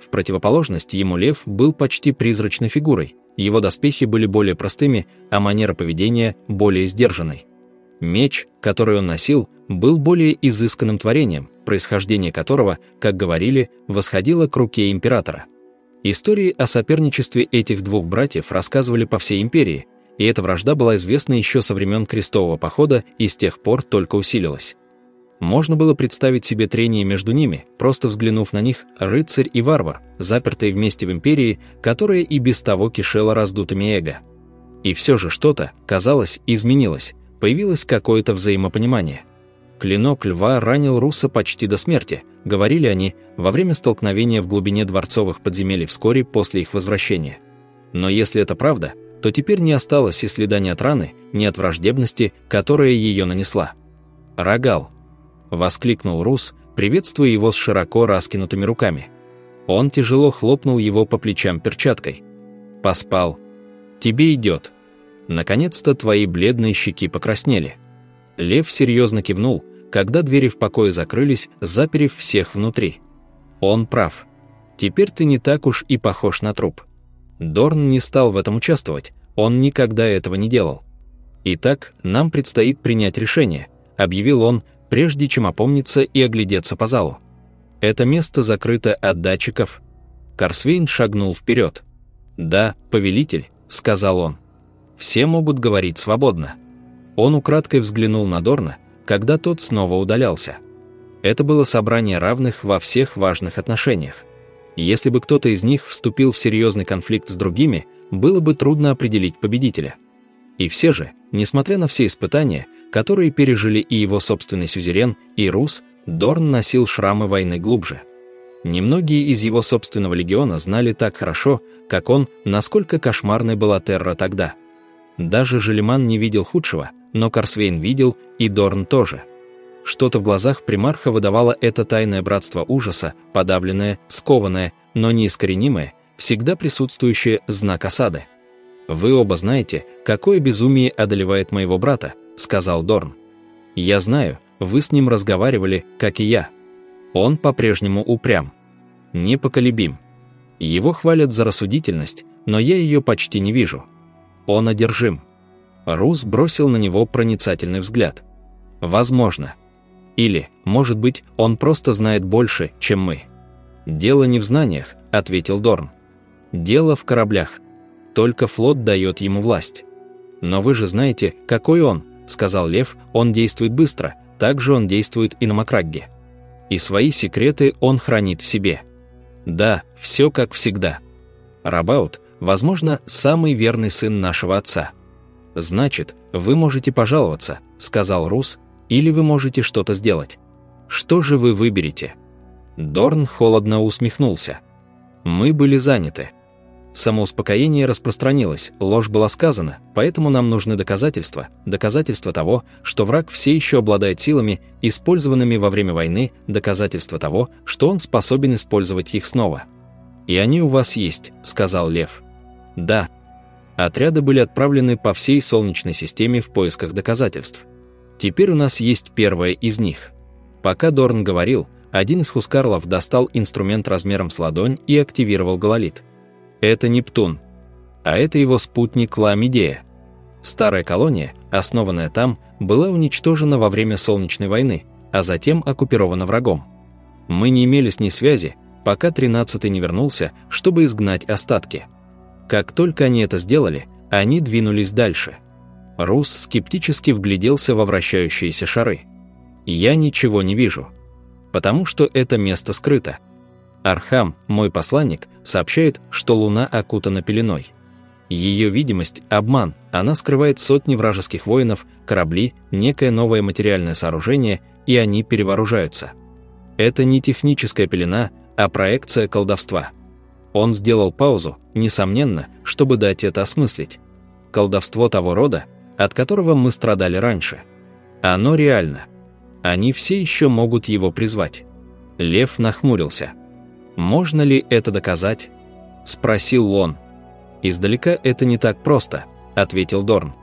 В противоположность ему лев был почти призрачной фигурой, его доспехи были более простыми, а манера поведения более сдержанной. Меч, который он носил, был более изысканным творением, происхождение которого, как говорили, восходило к руке императора. Истории о соперничестве этих двух братьев рассказывали по всей империи, и эта вражда была известна еще со времен крестового похода и с тех пор только усилилась. Можно было представить себе трение между ними, просто взглянув на них, рыцарь и варвар, запертые вместе в империи, которая и без того кишела раздутыми эго. И все же что-то, казалось, изменилось, появилось какое-то взаимопонимание – Клинок льва ранил Руса почти до смерти, говорили они, во время столкновения в глубине дворцовых подземелий вскоре после их возвращения. Но если это правда, то теперь не осталось и следа ни от раны, ни от враждебности, которая ее нанесла. «Рогал!» — воскликнул Рус, приветствуя его с широко раскинутыми руками. Он тяжело хлопнул его по плечам перчаткой. «Поспал. Тебе идет. Наконец-то твои бледные щеки покраснели». Лев серьезно кивнул, когда двери в покое закрылись, заперев всех внутри. Он прав. Теперь ты не так уж и похож на труп. Дорн не стал в этом участвовать, он никогда этого не делал. Итак, нам предстоит принять решение, объявил он, прежде чем опомниться и оглядеться по залу. Это место закрыто от датчиков. Корсвейн шагнул вперед. «Да, повелитель», — сказал он. «Все могут говорить свободно». Он украдкой взглянул на Дорна, когда тот снова удалялся. Это было собрание равных во всех важных отношениях. Если бы кто-то из них вступил в серьезный конфликт с другими, было бы трудно определить победителя. И все же, несмотря на все испытания, которые пережили и его собственный сюзерен, и Рус, Дорн носил шрамы войны глубже. Немногие из его собственного легиона знали так хорошо, как он, насколько кошмарной была Терра тогда. Даже Желеман не видел худшего – но Корсвейн видел, и Дорн тоже. Что-то в глазах примарха выдавало это тайное братство ужаса, подавленное, скованное, но неискоренимое, всегда присутствующее знак осады. «Вы оба знаете, какое безумие одолевает моего брата», — сказал Дорн. «Я знаю, вы с ним разговаривали, как и я. Он по-прежнему упрям, непоколебим. Его хвалят за рассудительность, но я ее почти не вижу. Он одержим». Рус бросил на него проницательный взгляд. «Возможно. Или, может быть, он просто знает больше, чем мы». «Дело не в знаниях», — ответил Дорн. «Дело в кораблях. Только флот дает ему власть». «Но вы же знаете, какой он», — сказал Лев, — «он действует быстро, так же он действует и на Макрагге. И свои секреты он хранит в себе. Да, все как всегда. Рабаут, возможно, самый верный сын нашего отца». «Значит, вы можете пожаловаться», — сказал Рус, «или вы можете что-то сделать. Что же вы выберете?» Дорн холодно усмехнулся. «Мы были заняты. Самоуспокоение распространилось, ложь была сказана, поэтому нам нужны доказательства, доказательства того, что враг все еще обладает силами, использованными во время войны, доказательства того, что он способен использовать их снова. «И они у вас есть», — сказал Лев. «Да». Отряды были отправлены по всей Солнечной системе в поисках доказательств. Теперь у нас есть первое из них. Пока Дорн говорил, один из хускарлов достал инструмент размером с ладонь и активировал гололит. Это Нептун. А это его спутник Ламидея. Старая колония, основанная там, была уничтожена во время Солнечной войны, а затем оккупирована врагом. Мы не имели с ней связи, пока 13-й не вернулся, чтобы изгнать остатки. Как только они это сделали, они двинулись дальше. Рус скептически вгляделся во вращающиеся шары. «Я ничего не вижу. Потому что это место скрыто. Архам, мой посланник, сообщает, что Луна окутана пеленой. Ее видимость – обман, она скрывает сотни вражеских воинов, корабли, некое новое материальное сооружение, и они перевооружаются. Это не техническая пелена, а проекция колдовства. Он сделал паузу, несомненно, чтобы дать это осмыслить. Колдовство того рода, от которого мы страдали раньше. Оно реально. Они все еще могут его призвать. Лев нахмурился. «Можно ли это доказать?» – спросил он. «Издалека это не так просто», – ответил Дорн.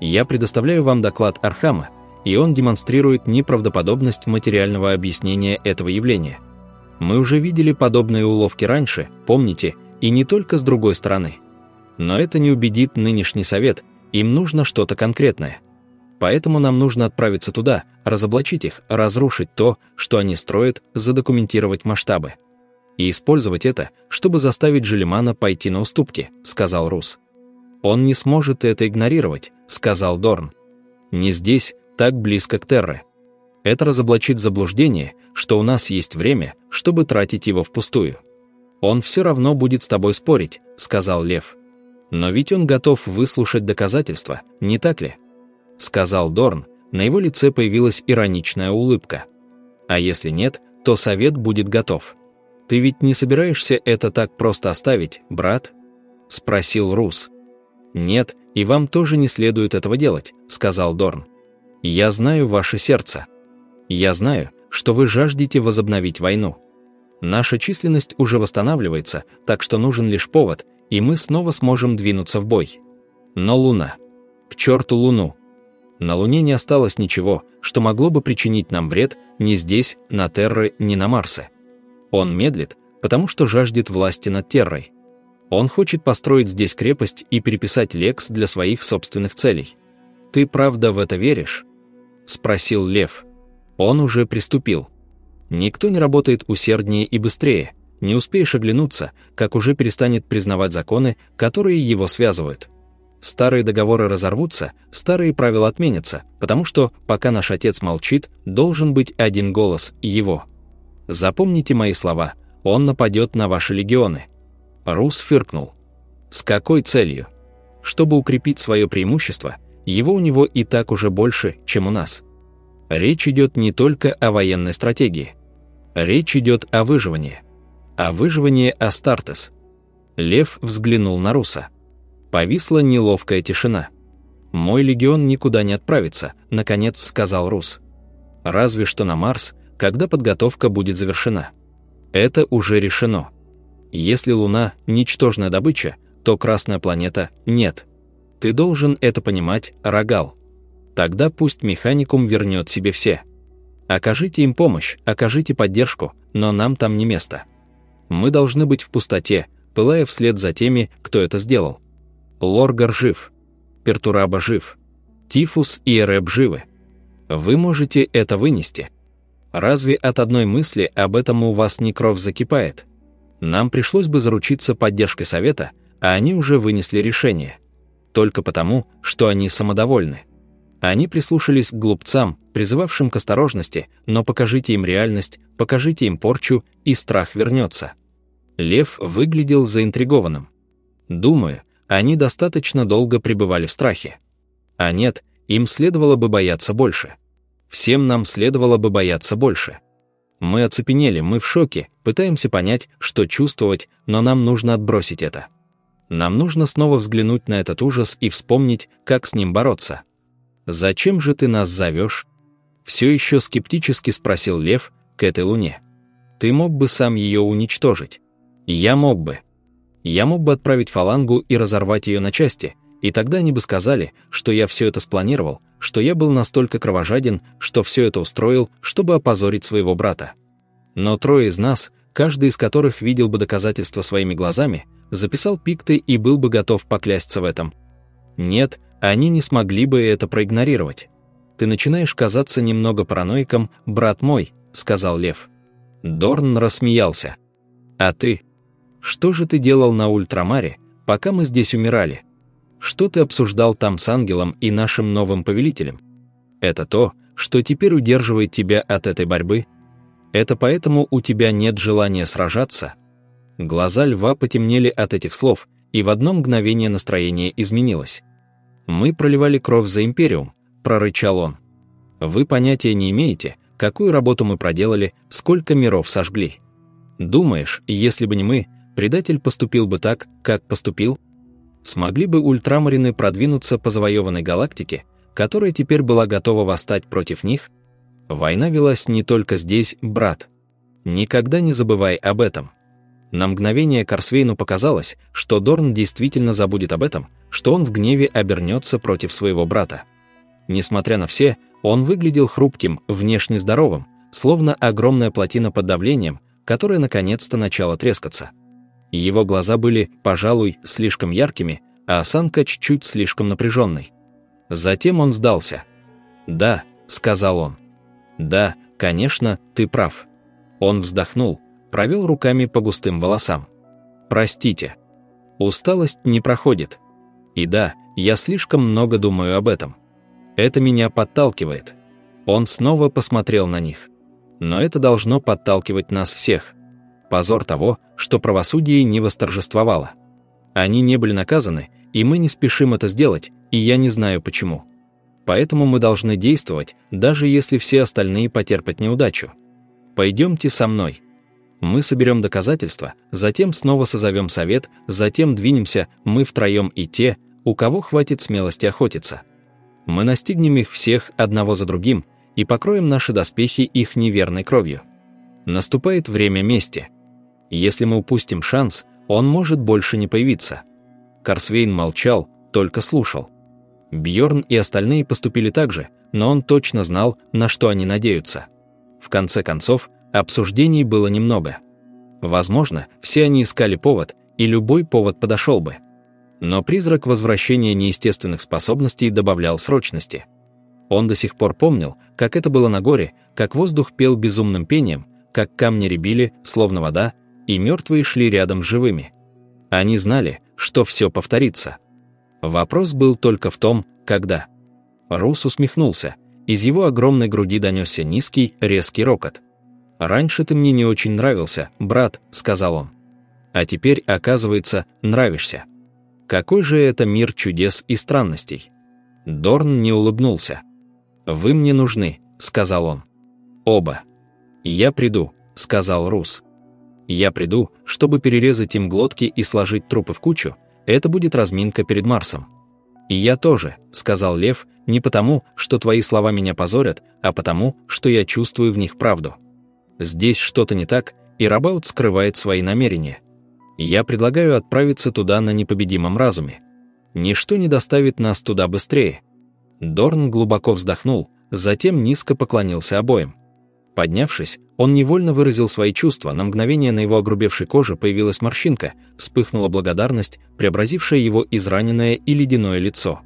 «Я предоставляю вам доклад Архама, и он демонстрирует неправдоподобность материального объяснения этого явления. Мы уже видели подобные уловки раньше, помните, и не только с другой стороны. Но это не убедит нынешний совет, им нужно что-то конкретное. Поэтому нам нужно отправиться туда, разоблачить их, разрушить то, что они строят, задокументировать масштабы и использовать это, чтобы заставить Желемана пойти на уступки», — сказал Рус. «Он не сможет это игнорировать», — сказал Дорн. «Не здесь, так близко к Терре. Это разоблачит заблуждение, что у нас есть время, чтобы тратить его впустую. Он все равно будет с тобой спорить», — сказал Лев. «Но ведь он готов выслушать доказательства, не так ли?» — сказал Дорн, на его лице появилась ироничная улыбка. «А если нет, то совет будет готов». «Ты ведь не собираешься это так просто оставить, брат?» — спросил Рус. «Нет, и вам тоже не следует этого делать», — сказал Дорн. «Я знаю ваше сердце. Я знаю, что вы жаждете возобновить войну. Наша численность уже восстанавливается, так что нужен лишь повод, и мы снова сможем двинуться в бой. Но Луна. К черту Луну. На Луне не осталось ничего, что могло бы причинить нам вред ни здесь, на Терре, ни на Марсе. Он медлит, потому что жаждет власти над Террой. Он хочет построить здесь крепость и переписать Лекс для своих собственных целей. «Ты правда в это веришь?» – спросил Лев. Он уже приступил. Никто не работает усерднее и быстрее. Не успеешь оглянуться, как уже перестанет признавать законы, которые его связывают. Старые договоры разорвутся, старые правила отменятся, потому что, пока наш отец молчит, должен быть один голос – его. Запомните мои слова, он нападет на ваши легионы». Рус фыркнул. «С какой целью? Чтобы укрепить свое преимущество, его у него и так уже больше, чем у нас. Речь идет не только о военной стратегии. Речь идет о выживании. О выживании Астартес». Лев взглянул на Руса. Повисла неловкая тишина. «Мой легион никуда не отправится», — наконец сказал Рус. «Разве что на Марс, когда подготовка будет завершена. Это уже решено. Если Луна – ничтожная добыча, то Красная планета – нет. Ты должен это понимать, Рогал. Тогда пусть механикум вернет себе все. Окажите им помощь, окажите поддержку, но нам там не место. Мы должны быть в пустоте, пылая вслед за теми, кто это сделал. Лоргар жив. Пертураба жив. Тифус и Эреб живы. Вы можете это вынести. Разве от одной мысли об этом у вас не кровь закипает? Нам пришлось бы заручиться поддержкой совета, а они уже вынесли решение. Только потому, что они самодовольны. Они прислушались к глупцам, призывавшим к осторожности, но покажите им реальность, покажите им порчу, и страх вернется. Лев выглядел заинтригованным. Думаю, они достаточно долго пребывали в страхе. А нет, им следовало бы бояться больше. Всем нам следовало бы бояться больше. Мы оцепенели, мы в шоке, пытаемся понять, что чувствовать, но нам нужно отбросить это. Нам нужно снова взглянуть на этот ужас и вспомнить, как с ним бороться. «Зачем же ты нас зовешь?» Все еще скептически спросил Лев к этой луне. «Ты мог бы сам ее уничтожить?» «Я мог бы. Я мог бы отправить фалангу и разорвать ее на части, и тогда они бы сказали, что я все это спланировал, что я был настолько кровожаден, что все это устроил, чтобы опозорить своего брата. Но трое из нас, каждый из которых видел бы доказательства своими глазами, записал пикты и был бы готов поклясться в этом. Нет, они не смогли бы это проигнорировать. «Ты начинаешь казаться немного параноиком, брат мой», — сказал Лев. Дорн рассмеялся. «А ты? Что же ты делал на Ультрамаре, пока мы здесь умирали?» что ты обсуждал там с ангелом и нашим новым повелителем? Это то, что теперь удерживает тебя от этой борьбы? Это поэтому у тебя нет желания сражаться?» Глаза льва потемнели от этих слов, и в одно мгновение настроение изменилось. «Мы проливали кровь за Империум», — прорычал он. «Вы понятия не имеете, какую работу мы проделали, сколько миров сожгли. Думаешь, если бы не мы, предатель поступил бы так, как поступил?» смогли бы ультрамарины продвинуться по завоеванной галактике, которая теперь была готова восстать против них? Война велась не только здесь, брат. Никогда не забывай об этом. На мгновение Корсвейну показалось, что Дорн действительно забудет об этом, что он в гневе обернется против своего брата. Несмотря на все, он выглядел хрупким, внешне здоровым, словно огромная плотина под давлением, которая наконец-то начала трескаться. Его глаза были, пожалуй, слишком яркими, а осанка чуть-чуть слишком напряженной. Затем он сдался. «Да», — сказал он. «Да, конечно, ты прав». Он вздохнул, провел руками по густым волосам. «Простите. Усталость не проходит. И да, я слишком много думаю об этом. Это меня подталкивает». Он снова посмотрел на них. «Но это должно подталкивать нас всех» позор того, что правосудие не восторжествовало. Они не были наказаны, и мы не спешим это сделать, и я не знаю почему. Поэтому мы должны действовать, даже если все остальные потерпят неудачу. Пойдемте со мной. Мы соберем доказательства, затем снова созовем совет, затем двинемся, мы втроем и те, у кого хватит смелости охотиться. Мы настигнем их всех одного за другим и покроем наши доспехи их неверной кровью. Наступает время мести. Если мы упустим шанс, он может больше не появиться. Корсвейн молчал, только слушал. Бьорн и остальные поступили так же, но он точно знал, на что они надеются. В конце концов, обсуждений было немного. Возможно, все они искали повод, и любой повод подошел бы. Но призрак возвращения неестественных способностей добавлял срочности. Он до сих пор помнил, как это было на горе, как воздух пел безумным пением, как камни рябили, словно вода, и мертвые шли рядом с живыми. Они знали, что все повторится. Вопрос был только в том, когда. Рус усмехнулся. Из его огромной груди донесся низкий, резкий рокот. «Раньше ты мне не очень нравился, брат», — сказал он. «А теперь, оказывается, нравишься. Какой же это мир чудес и странностей?» Дорн не улыбнулся. «Вы мне нужны», — сказал он. «Оба». «Я приду», — сказал Рус. Я приду, чтобы перерезать им глотки и сложить трупы в кучу. Это будет разминка перед Марсом. И я тоже, сказал Лев, не потому, что твои слова меня позорят, а потому, что я чувствую в них правду. Здесь что-то не так, и Рабаут скрывает свои намерения. Я предлагаю отправиться туда на непобедимом разуме. Ничто не доставит нас туда быстрее. Дорн глубоко вздохнул, затем низко поклонился обоим. Поднявшись, он невольно выразил свои чувства, на мгновение на его огрубевшей коже появилась морщинка, вспыхнула благодарность, преобразившая его израненное и ледяное лицо.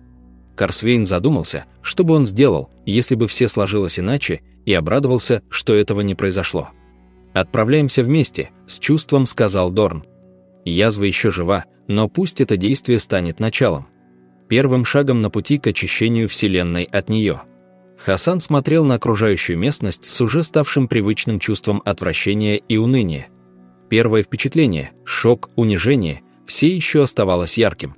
Корсвейн задумался, что бы он сделал, если бы все сложилось иначе, и обрадовался, что этого не произошло. «Отправляемся вместе», — с чувством сказал Дорн. «Язва еще жива, но пусть это действие станет началом. Первым шагом на пути к очищению Вселенной от нее». Хасан смотрел на окружающую местность с уже ставшим привычным чувством отвращения и уныния. Первое впечатление – шок, унижение – все еще оставалось ярким.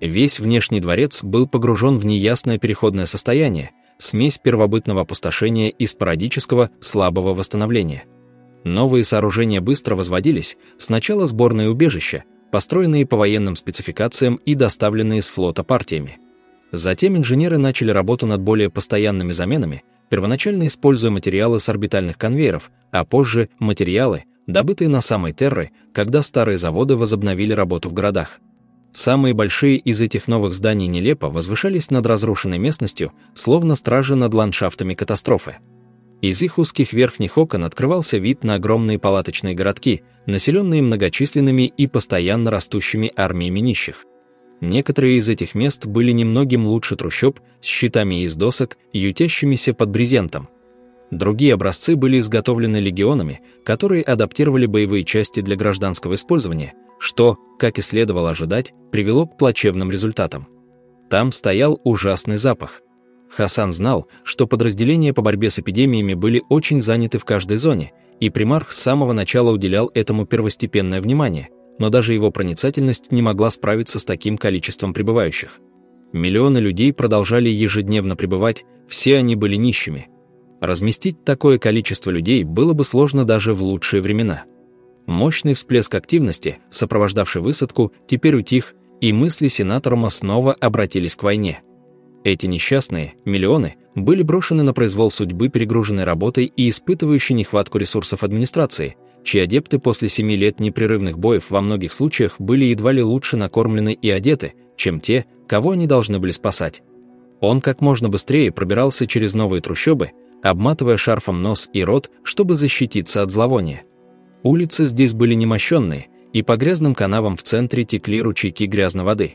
Весь внешний дворец был погружен в неясное переходное состояние, смесь первобытного опустошения и спорадического, слабого восстановления. Новые сооружения быстро возводились, сначала сборные убежища, построенные по военным спецификациям и доставленные с флота партиями. Затем инженеры начали работу над более постоянными заменами, первоначально используя материалы с орбитальных конвейеров, а позже материалы, добытые на самой Терре, когда старые заводы возобновили работу в городах. Самые большие из этих новых зданий нелепо возвышались над разрушенной местностью, словно стражи над ландшафтами катастрофы. Из их узких верхних окон открывался вид на огромные палаточные городки, населенные многочисленными и постоянно растущими армиями нищих. Некоторые из этих мест были немногим лучше трущоб с щитами из досок, ютящимися под брезентом. Другие образцы были изготовлены легионами, которые адаптировали боевые части для гражданского использования, что, как и следовало ожидать, привело к плачевным результатам. Там стоял ужасный запах. Хасан знал, что подразделения по борьбе с эпидемиями были очень заняты в каждой зоне, и примарх с самого начала уделял этому первостепенное внимание – но даже его проницательность не могла справиться с таким количеством прибывающих. Миллионы людей продолжали ежедневно пребывать, все они были нищими. Разместить такое количество людей было бы сложно даже в лучшие времена. Мощный всплеск активности, сопровождавший высадку, теперь утих, и мысли сенаторума снова обратились к войне. Эти несчастные, миллионы, были брошены на произвол судьбы, перегруженной работой и испытывающей нехватку ресурсов администрации – чьи адепты после семи лет непрерывных боев во многих случаях были едва ли лучше накормлены и одеты, чем те, кого они должны были спасать. Он как можно быстрее пробирался через новые трущобы, обматывая шарфом нос и рот, чтобы защититься от зловония. Улицы здесь были немощенные, и по грязным канавам в центре текли ручейки грязной воды.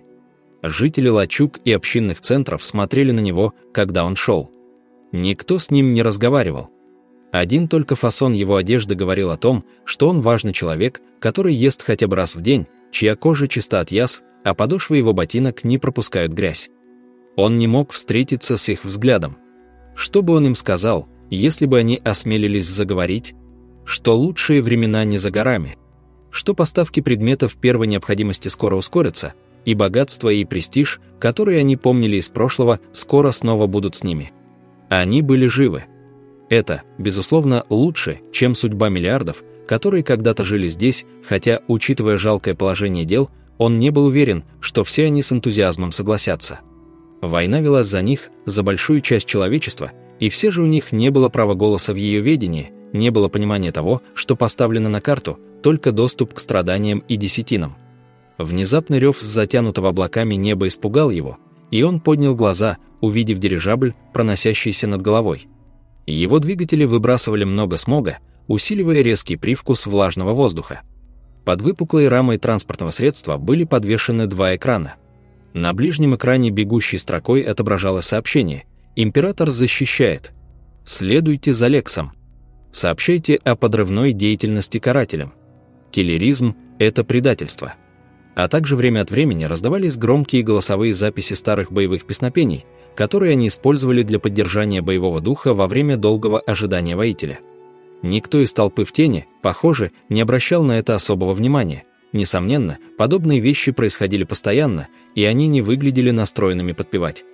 Жители лачуг и общинных центров смотрели на него, когда он шел. Никто с ним не разговаривал. Один только фасон его одежды говорил о том, что он важный человек, который ест хотя бы раз в день, чья кожа чиста от язв, а подошвы его ботинок не пропускают грязь. Он не мог встретиться с их взглядом. Что бы он им сказал, если бы они осмелились заговорить? Что лучшие времена не за горами. Что поставки предметов первой необходимости скоро ускорятся, и богатство и престиж, которые они помнили из прошлого, скоро снова будут с ними. Они были живы. Это, безусловно, лучше, чем судьба миллиардов, которые когда-то жили здесь, хотя, учитывая жалкое положение дел, он не был уверен, что все они с энтузиазмом согласятся. Война велась за них, за большую часть человечества, и все же у них не было права голоса в ее ведении, не было понимания того, что поставлено на карту, только доступ к страданиям и десятинам. Внезапный рев с затянутого облаками неба испугал его, и он поднял глаза, увидев дирижабль, проносящийся над головой. Его двигатели выбрасывали много смога, усиливая резкий привкус влажного воздуха. Под выпуклой рамой транспортного средства были подвешены два экрана. На ближнем экране бегущей строкой отображалось сообщение «Император защищает. Следуйте за Лексом. Сообщайте о подрывной деятельности карателям. Киллеризм – это предательство». А также время от времени раздавались громкие голосовые записи старых боевых песнопений – которые они использовали для поддержания боевого духа во время долгого ожидания воителя. Никто из толпы в тени, похоже, не обращал на это особого внимания. Несомненно, подобные вещи происходили постоянно, и они не выглядели настроенными подпевать.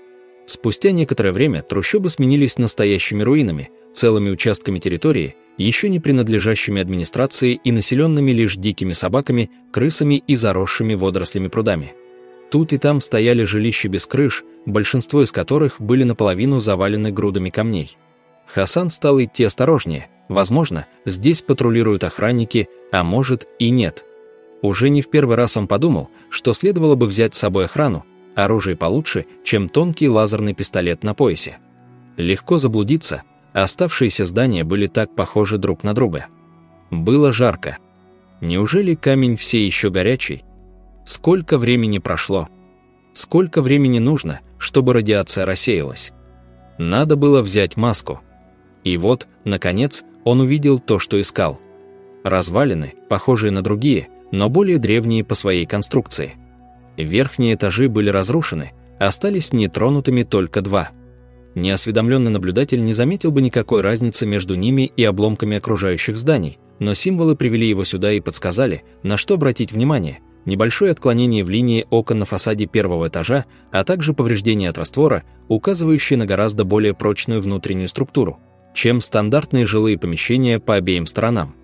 Спустя некоторое время трущобы сменились настоящими руинами, целыми участками территории, еще не принадлежащими администрации и населенными лишь дикими собаками, крысами и заросшими водорослями прудами. Тут и там стояли жилища без крыш, большинство из которых были наполовину завалены грудами камней. Хасан стал идти осторожнее. Возможно, здесь патрулируют охранники, а может и нет. Уже не в первый раз он подумал, что следовало бы взять с собой охрану, оружие получше, чем тонкий лазерный пистолет на поясе. Легко заблудиться, оставшиеся здания были так похожи друг на друга. Было жарко. Неужели камень все еще горячий, Сколько времени прошло? Сколько времени нужно, чтобы радиация рассеялась? Надо было взять маску. И вот, наконец, он увидел то, что искал. Развалины, похожие на другие, но более древние по своей конструкции. Верхние этажи были разрушены, остались нетронутыми только два. Неосведомленный наблюдатель не заметил бы никакой разницы между ними и обломками окружающих зданий, но символы привели его сюда и подсказали, на что обратить внимание – небольшое отклонение в линии окон на фасаде первого этажа, а также повреждение от раствора, указывающие на гораздо более прочную внутреннюю структуру, чем стандартные жилые помещения по обеим сторонам.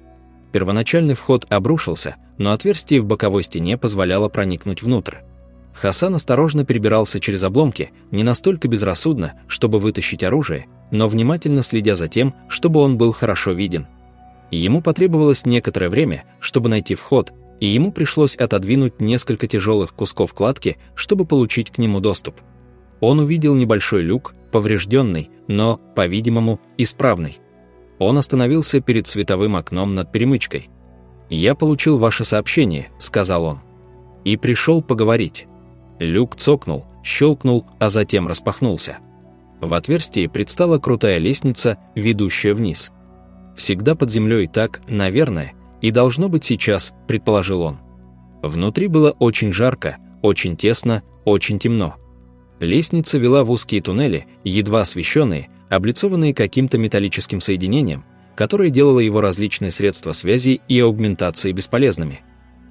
Первоначальный вход обрушился, но отверстие в боковой стене позволяло проникнуть внутрь. Хасан осторожно перебирался через обломки, не настолько безрассудно, чтобы вытащить оружие, но внимательно следя за тем, чтобы он был хорошо виден. Ему потребовалось некоторое время, чтобы найти вход, и ему пришлось отодвинуть несколько тяжелых кусков кладки, чтобы получить к нему доступ. Он увидел небольшой люк, поврежденный, но, по-видимому, исправный. Он остановился перед световым окном над перемычкой. «Я получил ваше сообщение», — сказал он. «И пришел поговорить». Люк цокнул, щелкнул, а затем распахнулся. В отверстии предстала крутая лестница, ведущая вниз. Всегда под землей так, наверное, и должно быть сейчас, предположил он. Внутри было очень жарко, очень тесно, очень темно. Лестница вела в узкие туннели, едва освещенные, облицованные каким-то металлическим соединением, которое делало его различные средства связи и аугментации бесполезными.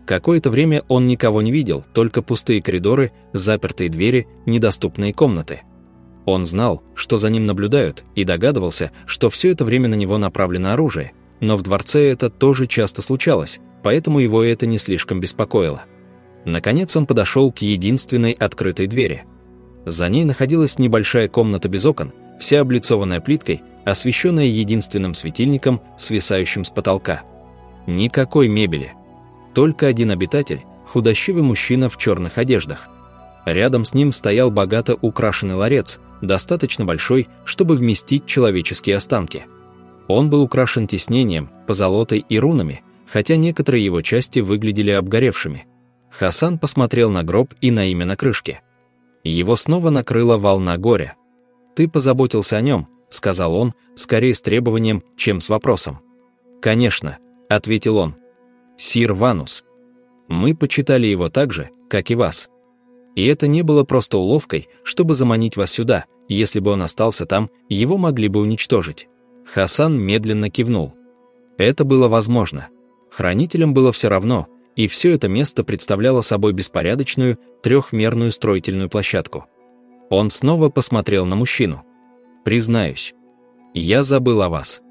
Какое-то время он никого не видел, только пустые коридоры, запертые двери, недоступные комнаты. Он знал, что за ним наблюдают, и догадывался, что все это время на него направлено оружие, но в дворце это тоже часто случалось, поэтому его это не слишком беспокоило. Наконец он подошел к единственной открытой двери. За ней находилась небольшая комната без окон, вся облицованная плиткой, освещенная единственным светильником, свисающим с потолка. Никакой мебели – только один обитатель, худощавый мужчина в черных одеждах. Рядом с ним стоял богато украшенный ларец, достаточно большой, чтобы вместить человеческие останки. Он был украшен тиснением, позолотой и рунами, хотя некоторые его части выглядели обгоревшими. Хасан посмотрел на гроб и на имя на крышке. Его снова накрыла волна горя. «Ты позаботился о нем», — сказал он, скорее с требованием, чем с вопросом. «Конечно», — ответил он, Сир Ванус. Мы почитали его так же, как и вас. И это не было просто уловкой, чтобы заманить вас сюда, если бы он остался там, его могли бы уничтожить. Хасан медленно кивнул. Это было возможно. Хранителям было все равно, и все это место представляло собой беспорядочную, трехмерную строительную площадку. Он снова посмотрел на мужчину. «Признаюсь, я забыл о вас.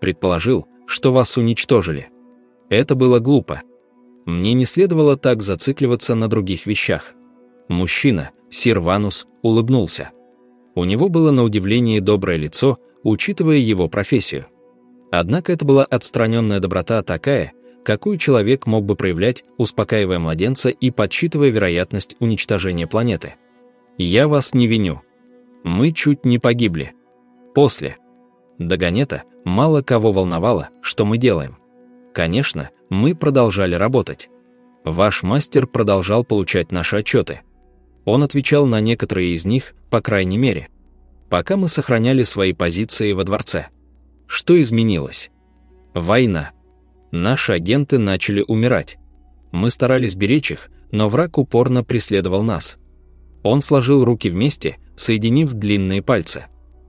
Предположил, что вас уничтожили. Это было глупо. Мне не следовало так зацикливаться на других вещах. Мужчина, Сирванус, улыбнулся. У него было на удивление доброе лицо, учитывая его профессию. Однако это была отстраненная доброта такая, какую человек мог бы проявлять, успокаивая младенца и подсчитывая вероятность уничтожения планеты. «Я вас не виню. Мы чуть не погибли. После. Дагонета мало кого волновало, что мы делаем. Конечно, мы продолжали работать. Ваш мастер продолжал получать наши отчеты. Он отвечал на некоторые из них, по крайней мере, пока мы сохраняли свои позиции во дворце. Что изменилось? Война. Наши агенты начали умирать. Мы старались беречь их, но враг упорно преследовал нас. Он сложил руки вместе, соединив длинные пальцы –